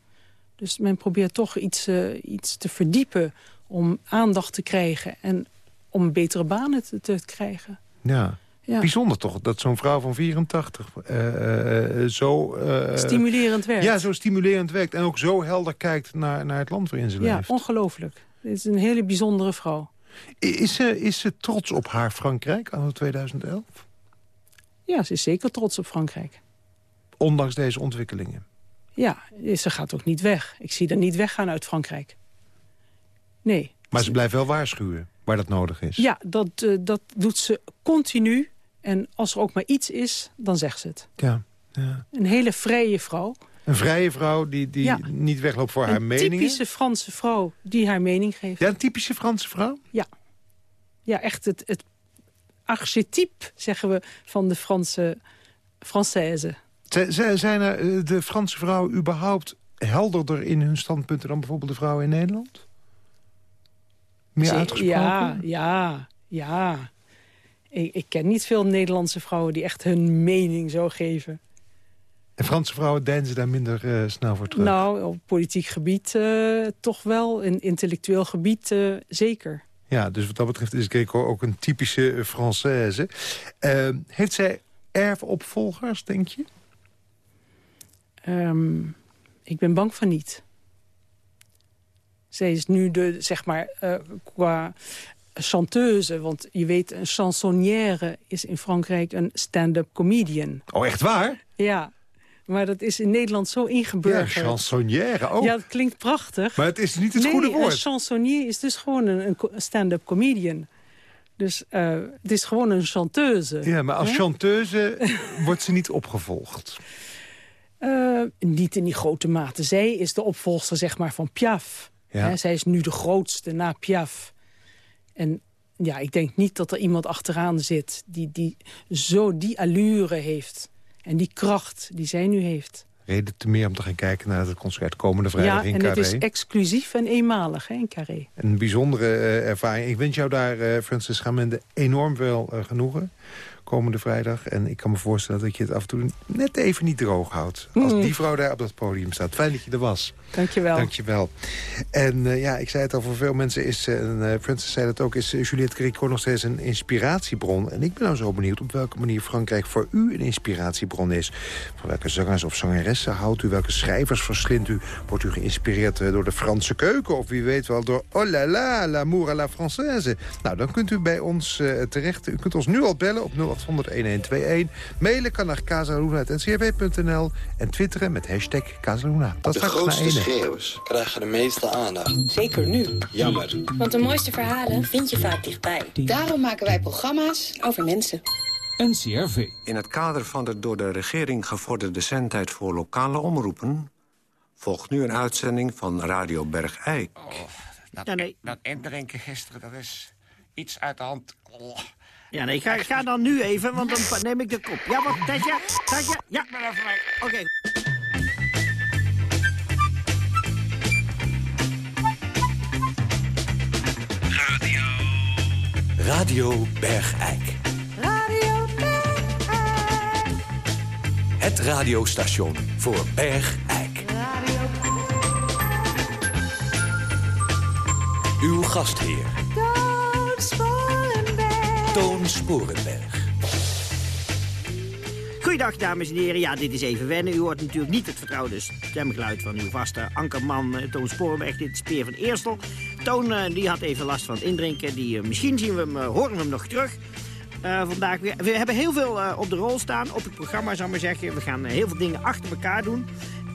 Dus men probeert toch iets, eh, iets te verdiepen om aandacht te krijgen... en om betere banen te, te krijgen. Ja. Ja. Bijzonder toch, dat zo'n vrouw van 84 eh, eh, zo... Stimulerend werk. Ja, zo stimulerend werkt en ook zo helder kijkt naar, naar het land waarin ze ja leeft. ongelooflijk. Het is een hele bijzondere vrouw. Is ze, is ze trots op haar Frankrijk anno 2011? Ja, ze is zeker trots op Frankrijk. Ondanks deze ontwikkelingen. Ja, ze gaat ook niet weg. Ik zie haar niet weggaan uit Frankrijk. Nee. Maar ze blijft wel waarschuwen waar dat nodig is. Ja, dat, eh, dat doet ze continu. En als er ook maar iets is, dan zegt ze het. Ja, ja. Een hele vrije vrouw. Een vrije vrouw die, die Ja. niet wegloopt voor haar een meningen. typische Franse vrouw die haar mening geeft. Ja, een typische Franse vrouw? Ja, echt het, het archetype, zeggen we, van de Franse Française. Zijn er, eh, de Franse vrouwen überhaupt helderder in hun standpunten... dan bijvoorbeeld de vrouwen in Nederland? Meer uitgesproken? Ja, ja, ja. Ik, ik ken niet veel Nederlandse vrouwen die echt hun mening zo geven. En Franse vrouwen deinzen daar minder eh, snel voor terug? Nou, op politiek gebied eh, toch wel. In intellectueel gebied zeker. Ja, dus wat dat betreft is Greco ook een typische eh, Française. Eh, heeft zij erfopvolgers, denk je? Ehm, ik ben bang van niet. Zij is nu de, zeg maar, eh, qua chanteuse. Want je weet, een chansonnière is in Frankrijk een stand-up comedian. Oh, echt waar? Ja, maar dat is in Nederland zo Ja, ingeburgerd. chansonnière ook. Ja, dat klinkt prachtig. Maar het is niet het nee, goede een woord. chansonnier is dus gewoon een, een stand-up comedian. Dus eh, het is gewoon een chanteuse. Ja, maar als Hè? chanteuse wordt ze niet opgevolgd. Eh, niet in die grote mate. Zij is de opvolger zeg maar, van Piaf. Ja. Hè, zij is nu de grootste na Piaf. En ja, ik denk niet dat er iemand achteraan zit... die, die zo die allure heeft. En die kracht die zij nu heeft. Reden te meer om te gaan kijken naar het concert komende vrijdag ja, in en Carré. het is exclusief en eenmalig hè, in Carré. Een bijzondere eh, ervaring. Ik wens jou daar, eh Francis Gamende, enorm veel eh, genoegen. Komende vrijdag. En ik kan me voorstellen dat je het af en toe net even niet droog houdt. Als Mm. die vrouw daar op dat podium staat. Fijn dat je er was. Dankjewel. Dankjewel. En eh, ja, ik zei het al, voor veel mensen is, eh, en eh, Francis zei dat ook... is Juliette Gréco nog steeds een inspiratiebron. En ik ben nou zo benieuwd op welke manier Frankrijk voor u een inspiratiebron is. Van welke zangers of zangeressen houdt u? Welke schrijvers verslindt u? Wordt u geïnspireerd door de Franse keuken? Of wie weet wel door Oh la la, l'amour à la française? Nou, dan kunt u bij ons terecht. U kunt ons nu al bellen op 0800-1121. Mailen kan naar casaluna.ncrv.nl. En twitteren met hashtag Casaluna. Dat De grootste schreeuwers krijgen de meeste aandacht. Zeker nu. Jammer. Want de mooiste verhalen vind je vaak dichtbij. Daarom maken wij programma's over mensen. NCRV. In het kader van de door de regering gevorderde zendtijd voor lokale omroepen... volgt nu een uitzending van Radio Bergijk. Dat, Ja, nee. dat indrinken gisteren, dat is iets uit de hand. Oh. Ja, nee, ga, ga dan nu even, want dan neem ik de kop. Ja, wat zeg je? Ja, Ik ben even weg. oké. Radio Bergijk. Radio Het radiostation voor Bergijk. Uw gastheer, Toon Sporenberg. Goeiedag, dames en heren. Ja, dit is even wennen. U hoort natuurlijk niet het vertrouwde stemgeluid van uw vaste ankerman eh, Toon Sporenberg. Dit is Peer van Eerstel. Toon eh, die had even last van het indrinken. Die, eh, misschien zien we hem, horen we hem nog terug. Vandaag weer. We hebben heel veel op de rol staan, op het programma zou ik maar zeggen. We gaan heel veel dingen achter elkaar doen.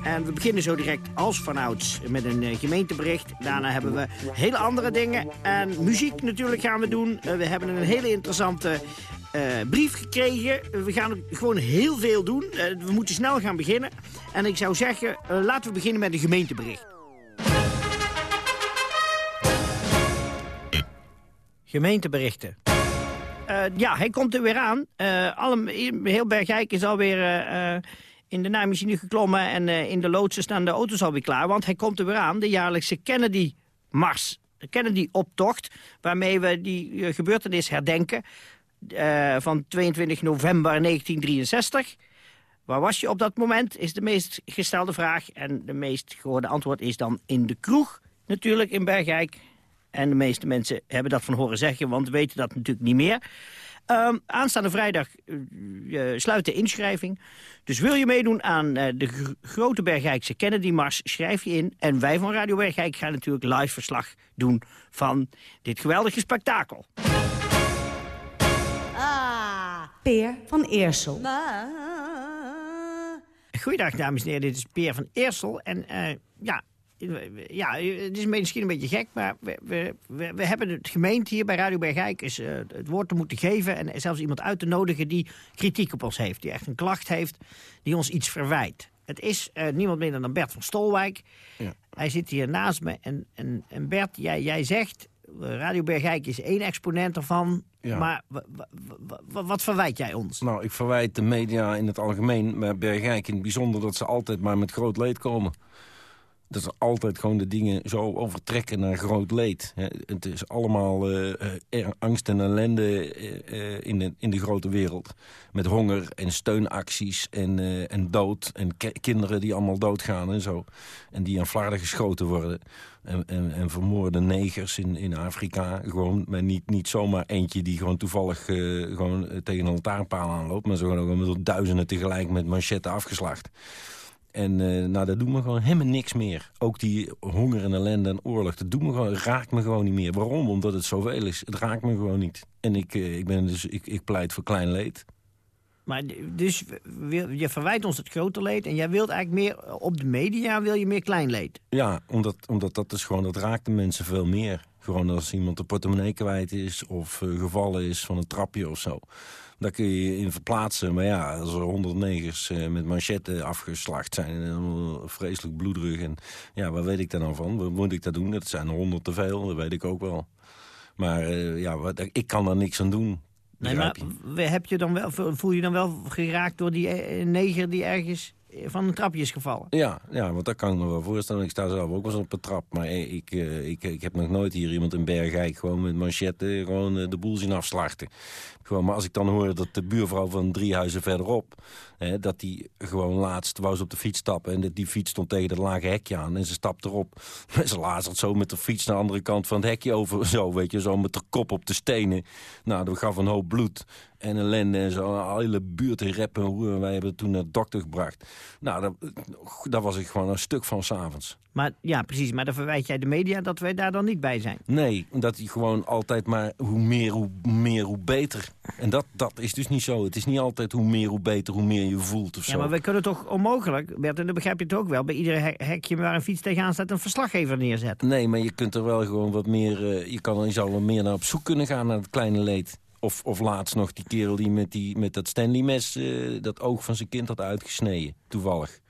En we beginnen zo direct als vanouds met een eh, gemeentebericht. Daarna hebben we hele andere dingen. En muziek natuurlijk gaan we doen. Eh, we hebben een hele interessante eh, brief gekregen. We gaan gewoon heel veel doen. We moeten snel gaan beginnen. En ik zou zeggen, laten we beginnen met een gemeentebericht. Gemeenteberichten. Ja, hij komt er weer aan. Eh, alle, heel Bergijk is alweer in de naaimachine geklommen... en eh, in de loodsen staan de auto's alweer klaar. Want hij komt er weer aan, de jaarlijkse Kennedy-mars. De Kennedy-optocht, waarmee we die eh, gebeurtenis herdenken... eh, van 22 november 1963... Waar was je op dat moment, is de meest gestelde vraag. En de meest gehoorde antwoord is dan in de kroeg, natuurlijk, in Bergijk. En de meeste mensen hebben dat van horen zeggen, want weten dat natuurlijk niet meer. Ehm, aanstaande vrijdag eh, sluit de inschrijving. Dus wil je meedoen aan eh, de gr- grote Bergijkse Kennedy-mars, schrijf je in. En wij van Radio Bergijk gaan natuurlijk live verslag doen van dit geweldige spektakel. Peer van Eersel. Goeiedag, dames en heren. Dit is Peer van Eersel. En eh, ja, ja, het is misschien een beetje gek, maar we, we, we, hebben het gemeend hier bij Radio Bergijk is, eh, het woord te moeten geven... en zelfs iemand uit te nodigen die kritiek op ons heeft. Die echt een klacht heeft, die ons iets verwijt. Het is eh, niemand minder dan Bert van Stolwijk. Ja. Hij zit hier naast me. En, en, en Bert, jij, jij zegt, Radio Bergijk is één exponent ervan... Ja. Maar wa- wa- wa- wa- wat verwijt jij ons? Nou, ik verwijt de media in het algemeen, maar Bergijk in het bijzonder... dat ze altijd maar met groot leed komen. Dat ze altijd gewoon de dingen zo overtrekken naar groot leed. Het is allemaal eh, angst en ellende eh, in, de, in de grote wereld. Met honger en steunacties en, en dood. En ki- kinderen die allemaal doodgaan en zo. En die aan flarden geschoten worden. En, en, en vermoorde negers in, in Afrika. Gewoon, maar niet, niet zomaar eentje die gewoon toevallig gewoon tegen een lantaarnpaal aanloopt. Maar zo gewoon met duizenden tegelijk met manchetten afgeslacht. En eh, nou, dat doet me gewoon helemaal niks meer. Ook die honger en ellende en oorlog, dat doet me gewoon, raakt me gewoon niet meer. Waarom? Omdat het zoveel is. Het raakt me gewoon niet. En ik, eh, ik, ben dus, ik, ik pleit voor klein leed. Maar d- dus je verwijt ons het grote leed en jij wilt eigenlijk meer eh, op de media wil je meer klein leed. Ja, omdat, omdat dat is gewoon, dat raakt de mensen veel meer. Gewoon als iemand de portemonnee kwijt is of eh, gevallen is van een trapje of zo. Daar kun je je in verplaatsen. Maar ja, als er honderd negers eh, met manchetten afgeslacht zijn... en vreselijk bloederig. En ja, waar weet ik daar nou van? Wat moet ik dat doen? Dat zijn er honderd te veel, dat weet ik ook wel. Maar eh, ja, wat, ik kan daar niks aan doen. Nee, maar heb je dan wel, voel je dan wel geraakt door die neger die ergens van een trapje is gevallen. Ja, ja, want dat kan ik me wel voorstellen. Ik sta zelf ook wel eens op een trap. Maar eh, ik, eh, ik, ik heb nog nooit hier iemand in Bergijk gewoon met manchetten gewoon eh, de boel zien afslachten. Gewoon, maar als ik dan hoor dat de buurvrouw van drie huizen verderop... Hè, dat die gewoon laatst wou ze op de fiets stappen... en die fiets stond tegen dat lage hekje aan en ze stapt erop. En ze lazert zo met de fiets naar de andere kant van het hekje over. Zo, weet je, zo met de kop op de stenen. Nou, dat gaf een hoop bloed en ellende en zo. Een hele buurt in rep en roer. Wij hebben het toen naar de dokter gebracht. Nou, daar, daar was ik gewoon een stuk van s'avonds. Maar ja, precies. Maar dan verwijt jij de media dat wij daar dan niet bij zijn. Nee, omdat hij gewoon altijd maar hoe meer, hoe meer, hoe beter. En dat, dat is dus niet zo. Het is niet altijd hoe meer, hoe beter, hoe meer je voelt of zo. Ja, maar we kunnen toch onmogelijk, Bert, en dan begrijp je het ook wel... bij ieder he- hekje waar een fiets tegenaan staat een verslaggever neerzetten. Nee, maar je kunt er wel gewoon wat meer... eh, je, kan, je zou wel meer naar op zoek kunnen gaan naar het kleine leed. Of, of laatst nog die kerel die met, die, met dat Stanley-mes... eh, dat oog van zijn kind had uitgesneden, toevallig.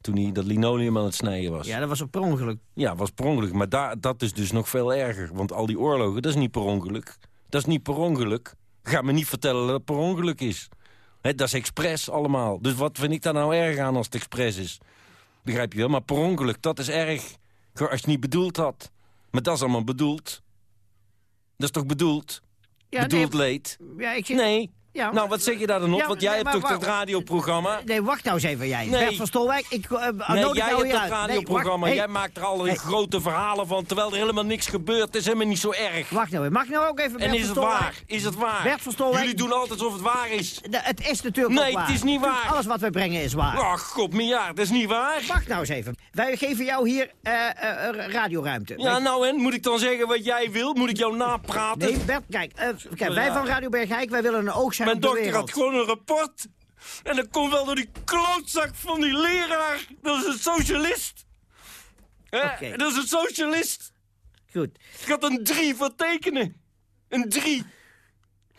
Toen hij dat linoleum aan het snijden was. Ja, dat was per ongeluk. Ja, was per ongeluk. Maar daar, dat is dus nog veel erger. Want al die oorlogen, dat is niet per ongeluk. Dat is niet per ongeluk. Ga me niet vertellen dat het per ongeluk is. Dat is expres allemaal. Dus wat vind ik daar nou erg aan als het expres is? Begrijp je wel? Maar per ongeluk, dat is erg. Als je het niet bedoeld had. Maar dat is allemaal bedoeld. Dat is toch bedoeld? Ja, bedoeld nee, leed? Ja, ik Nee. Ja, nou, wat zeg je daar dan op? Ja, Want jij nee, hebt toch dat wacht. radioprogramma? Nee, wacht nou eens even jij. Nee. Bert van Stolwijk, ik uh, Nee, nodig jij hebt dat uit. radioprogramma. Nee, Jij maakt er allerlei Hey. grote verhalen van... terwijl er helemaal niks gebeurt. Het is helemaal niet zo erg. Wacht nou. Mag ik nou ook even En Bert is van het waar? Is het waar? Bert van Stolwijk- Jullie doen altijd alsof het waar is. Het is natuurlijk Nee, waar. het is niet waar. Alles wat wij brengen is waar. Ach, god, miljard, dat is niet waar. Wacht nou eens even. Wij geven jou hier eh, radioruimte. Ja, nou en? Moet ik dan zeggen wat jij wil? Moet ik jou napraten? Nee, Bert, kijk. kijk wij van Radio Bergijk, wij willen een oog zijn Mijn dokter had gewoon een rapport. En dat komt wel door die klootzak van die leraar. Dat is een socialist. Oké. Dat is een socialist. Goed. Ik had een drie voor tekenen. Een drie.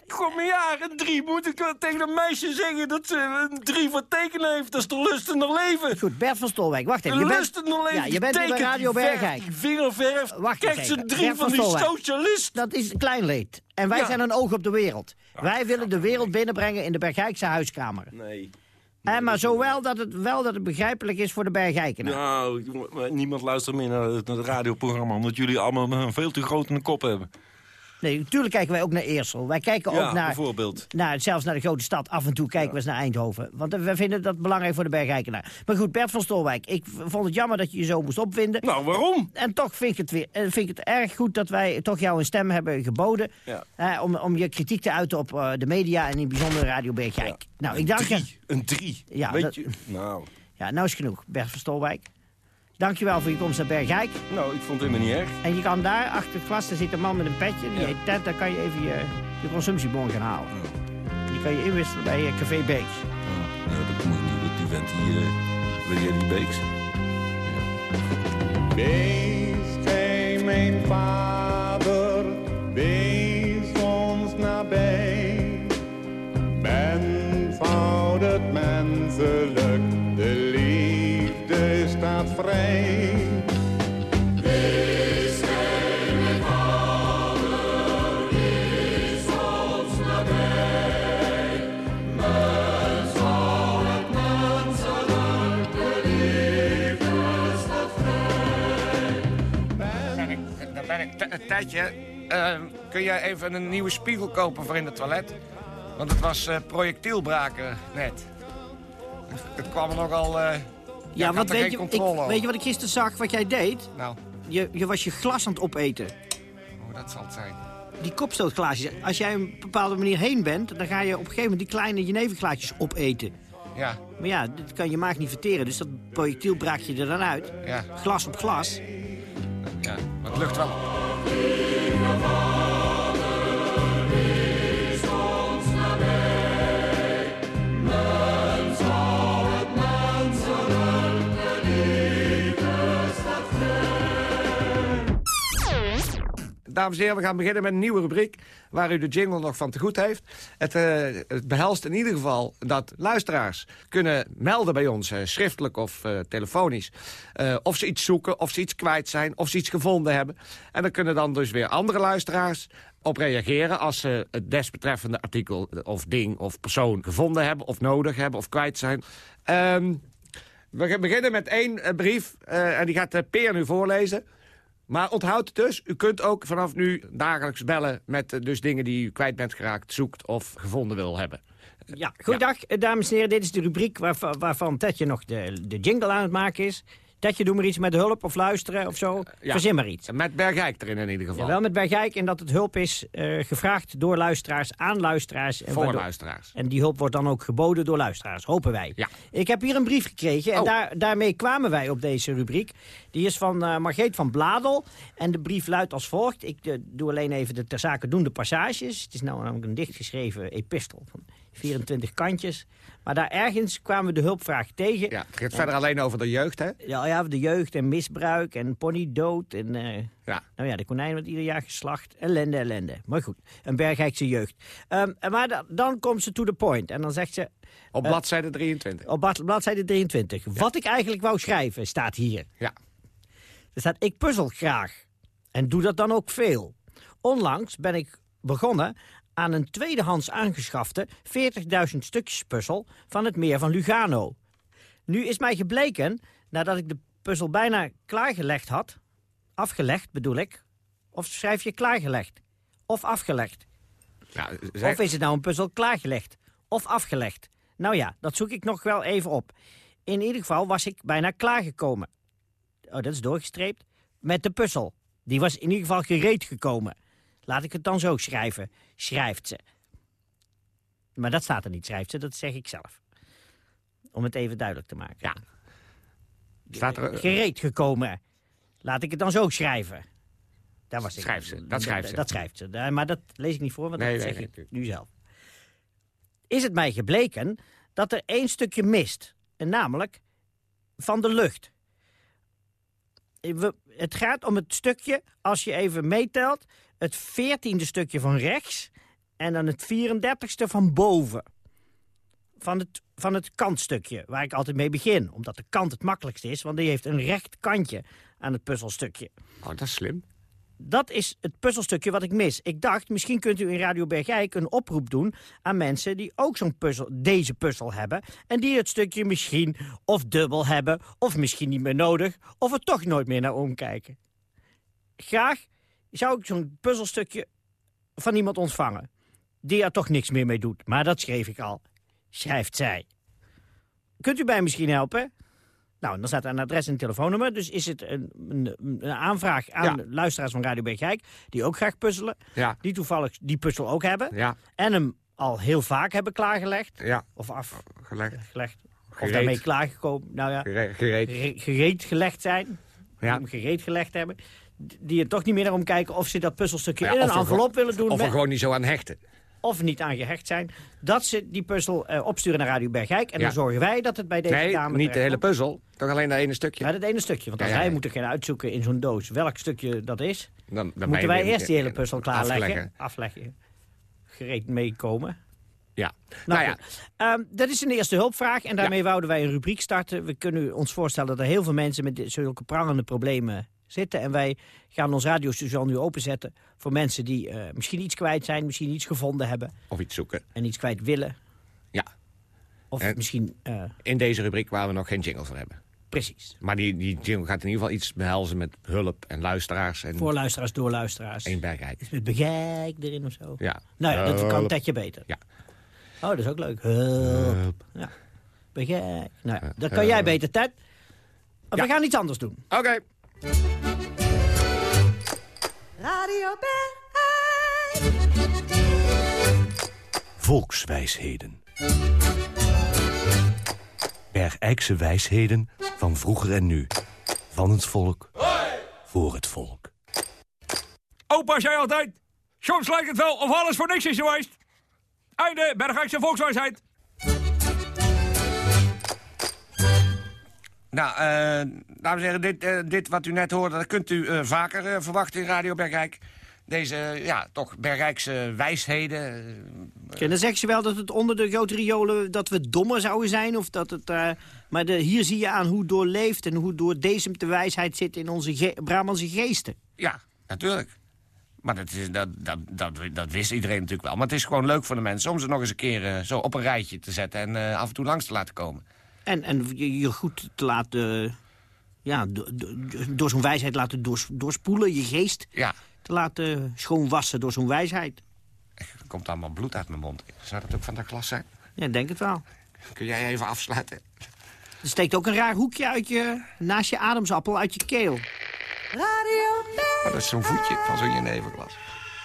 God, maar ja, een drie. Moet ik tegen een meisje zeggen dat ze een drie voor tekenen heeft? Dat is toch lust in haar leven? Goed, Bert van Stolwijk, wacht even. Je bent, in haar leven. ja, je bent bij tekent, Radio Bergijk. Vingerverf. Wacht Kijk, ze drie Bert van van die socialist. Dat is een klein leed. En wij Ja. zijn een oog op de wereld. wij willen de wereld binnenbrengen in de Bergijkse huiskamer. Nee. En maar zowel dat het, wel dat het begrijpelijk is voor de Bergijkenaar. Nou, niemand luistert meer naar het, naar het radioprogramma... omdat jullie allemaal een veel te grote kop hebben. Nee, natuurlijk kijken wij ook naar Eersel. Wij kijken Ja, ook naar, bijvoorbeeld. naar, zelfs naar de grote stad. Af en toe kijken we eens naar Eindhoven. Want eh, we vinden dat belangrijk voor de Bergijkenaar. Maar goed, Bert van Stolwijk, ik vond het jammer dat je je zo moest opwinden. Nou, waarom? En toch vind ik het, weer, eh, vind ik het erg goed dat wij toch jou een stem hebben geboden... Ja. eh, om, om je kritiek te uiten op eh, de media en in bijzonder Radio Bergijk. Nou, ik dank je. Drie. Een drie. Ja, Weet dat- je? Nou, Ja, nou is genoeg, Bert van Stolwijk. Dankjewel voor je komst naar Bergijk. nou, ik vond het helemaal niet erg. En je kan daar achter het glas, daar zit een man met een petje. Die Ja. heet Ted, daar kan je even je, je consumptiebon gaan halen. Die kan je inwisselen bij eh, Café Beeks. Nou, dat moet niet, want die vent die... eh weet jij die Beeks? Wees gij mijn vader, tijdje. eh, kun je even een nieuwe spiegel kopen voor in het toilet? Want het was eh, projectielbraken net. Het kwam nogal. eh Ja, want weet je, ik, weet je wat ik gisteren zag, wat jij deed? Nou, Je, je was je glas aan het opeten. oh, dat zal het zijn. Die kopstootglaasjes. Als jij een bepaalde manier heen bent, dan ga je op een gegeven moment die kleine jeneverglaasjes opeten. Ja, Maar ja, dat kan je maag niet verteren, dus dat projectiel braak je er dan uit. ja, Glas op glas. ja. Maar het lucht wel. Dames en heren, we gaan beginnen met een nieuwe rubriek... waar u de jingle nog van te goed heeft. Het, eh, het behelst in ieder geval dat luisteraars kunnen melden bij ons... eh, schriftelijk of eh, telefonisch... of ze iets zoeken, of ze iets kwijt zijn... of ze iets gevonden hebben. En dan kunnen dan dus weer andere luisteraars op reageren... als ze het desbetreffende artikel of ding of persoon gevonden hebben... of nodig hebben of kwijt zijn. Ehm, We beginnen met één brief. en die gaat Peer nu voorlezen. Maar onthoud dus, u kunt ook vanaf nu dagelijks bellen... met eh, dus dingen die u kwijt bent geraakt, zoekt of gevonden wil hebben. Ja, goedendag, eh, dames en heren. Dit is de rubriek waarvan, waarvan Tetje nog de, de jingle aan het maken is. Tetje, doe maar iets met hulp of luisteren of zo. Ja. Verzin maar iets. Met Bergijk erin in ieder geval. Ja, wel met Bergijk en dat het hulp is eh, gevraagd door luisteraars aan luisteraars. En Voor waardoor- luisteraars. En die hulp wordt dan ook geboden door luisteraars, hopen wij. Ja. Ik heb hier een brief gekregen en Oh. daar, daarmee kwamen wij op deze rubriek. Die is van eh Margreet van Bladel en de brief luidt als volgt. Ik eh, doe alleen even de ter zake doende passages. Het is nou namelijk een dichtgeschreven epistel van 24 kantjes. Maar daar ergens kwamen we de hulpvraag tegen. Ja, het gaat verder alleen over de jeugd, hè? Ja, ja, de jeugd en misbruik en ponydood en... eh, Ja. nou ja, de konijn wordt ieder jaar geslacht. Ellende, ellende. Maar goed, een Bergijkse jeugd. Ehm, maar da- dan komt ze to the point. En dan zegt ze... Op eh, bladzijde 23. op blad- bladzijde 23. Wat ik eigenlijk wou schrijven, staat hier. Ja. Er staat, ik puzzel graag. En doe dat dan ook veel. Onlangs ben ik begonnen aan een tweedehands aangeschafte 40.000 stukjes puzzel van het meer van Lugano. Nu is mij gebleken, nadat ik de puzzel bijna klaargelegd had... afgelegd bedoel ik, of schrijf je klaargelegd? Of afgelegd? Zij- Of is het nou een puzzel klaargelegd? Of afgelegd? Nou ja, dat zoek ik nog wel even op. In ieder geval was ik bijna klaargekomen. Oh, dat is doorgestreept. Met de puzzel. Die was in ieder geval gereed gekomen. Laat ik het dan zo schrijven. Schrijft ze. Maar dat staat er niet, schrijft ze. Dat zeg ik zelf. Om het even duidelijk te maken. Ja. Staat er, Gereed gekomen. Laat ik het dan zo schrijven. Daar was ik. Schrijft ze, dat schrijft ze. Dat schrijft ze. Eh, Maar dat lees ik niet voor, want Nee, dat nee, zeg nee, ik nu zelf. Is het mij gebleken dat er één stukje mist. En namelijk van de lucht. We- het gaat om het stukje, als je even meetelt... het veertiende stukje van rechts... en dan het 34ste van boven. Van het, van het kantstukje, waar ik altijd mee begin. Omdat de kant het makkelijkst is, want die heeft een recht kantje aan het puzzelstukje. Oh, dat is slim. Dat is het puzzelstukje wat ik mis. Ik dacht, misschien kunt u in Radio Bergijk een oproep doen aan mensen die ook zo'n puzzel, deze puzzel hebben. En die het stukje misschien of dubbel hebben, of misschien niet meer nodig, of er toch nooit meer naar omkijken. Graag zou ik zo'n puzzelstukje van iemand ontvangen. Die er toch niks meer mee doet. Maar dat schreef ik al. Schrijft zij. Kunt u mij misschien helpen? Nou, dan staat er een adres en een telefoonnummer. Dus is het een, een, een aanvraag aan Ja. luisteraars van Radio Bergijk... die ook graag puzzelen. Ja. Die toevallig die puzzel ook hebben. Ja. En hem al heel vaak hebben klaargelegd. Of afgelegd. Gelegd. Of daarmee klaargekomen. Nou ja. Gere- gereed. Gere- gereed gelegd zijn. Ja. Hem gereed gelegd hebben. Die er toch niet meer naar omkijken of ze dat puzzelstukje Ja, in een envelop willen doen. Of er met- gewoon niet zo aan hechten. of niet aan gehecht zijn. Dat ze die puzzel eh, opsturen naar Radio Bergijk. En Ja. dan zorgen wij dat het bij deze Nee, kamer niet de hele puzzel. Toch alleen dat ene stukje. Ja, dat ene stukje. Want als Ja, ja, wij moeten gaan uitzoeken in zo'n doos welk stukje dat is... Dan, dan moeten wij eerst die hele puzzel klaarleggen. afleggen. Afleggen. Gereed meekomen. Ja. Nou, Nou ja. Ehm, dat is een eerste hulpvraag. En daarmee wouden wij een rubriek starten. We kunnen ons voorstellen dat er heel veel mensen met zulke prangende problemen zitten. En wij gaan ons radiostation nu openzetten voor mensen die eh, misschien iets kwijt zijn, misschien iets gevonden hebben of iets zoeken. en iets kwijt willen. Ja. Of En- misschien, eh, In deze rubriek waar we nog geen jingle voor hebben. precies, Maar die, die jingle gaat in ieder geval iets behelzen met hulp en luisteraars. En voor luisteraars, door luisteraars. Met erin of zo. Ja. Nou ja, dat kan Hulp. Tetje beter. Ja. Oh, dat is ook leuk. Hulp. Ja. Nou, ja, dat kan jij beter, Ted. Ja. We gaan iets anders doen. Oké. Radio Volkswijsheden. Bergijkse wijsheden van vroeger en nu. Van het volk, voor het volk. Opa zei altijd, soms lijkt het wel of alles voor niks is geweest. Einde Bergijkse volkswijsheid. Nou, eh, dames en heren, dit, eh, dit wat u net hoorde... dat kunt u eh, vaker eh, verwachten in Radio Bergrijk. Deze, eh, ja, toch Bergrijkse wijsheden. eh, En dan zeg je wel dat het onder de grote riolen dat we dommer zouden zijn. Of dat het, eh, maar de, hier zie je aan hoe doorleefd en hoe doordezemd de wijsheid zit in onze ge Brabantse geesten. Ja, natuurlijk. Maar dat, is, dat, dat, dat, dat wist iedereen natuurlijk wel. Maar het is gewoon leuk voor de mensen om ze nog eens een keer eh, zo op een rijtje te zetten... en eh, af en toe langs te laten komen. En, en je, je goed te laten... Ja, do- do- door zo'n wijsheid laten doors- doorspoelen. Je geest Ja. te laten schoonwassen door zo'n wijsheid. Er komt allemaal bloed uit mijn mond. Zou dat ook van dat glas zijn? Ja, ik denk het wel. Kun jij even afsluiten? Er steekt ook een raar hoekje uit je, naast je ademsappel uit je keel. Radio Oh, dat is zo'n voetje van zo'n jeneverglas.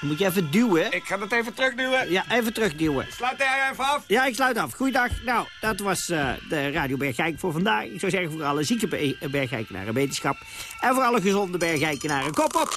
Moet je even duwen. Ik ga dat even terugduwen. Ja, even terugduwen. Sluit jij even af? Ja, ik sluit af. Goeiedag. Nou, dat was eh, de Radio Bergijk voor vandaag. Ik zou zeggen voor alle zieke Be- Bergijkenaren wetenschap. En voor alle gezonde Bergijkenaren, kop op!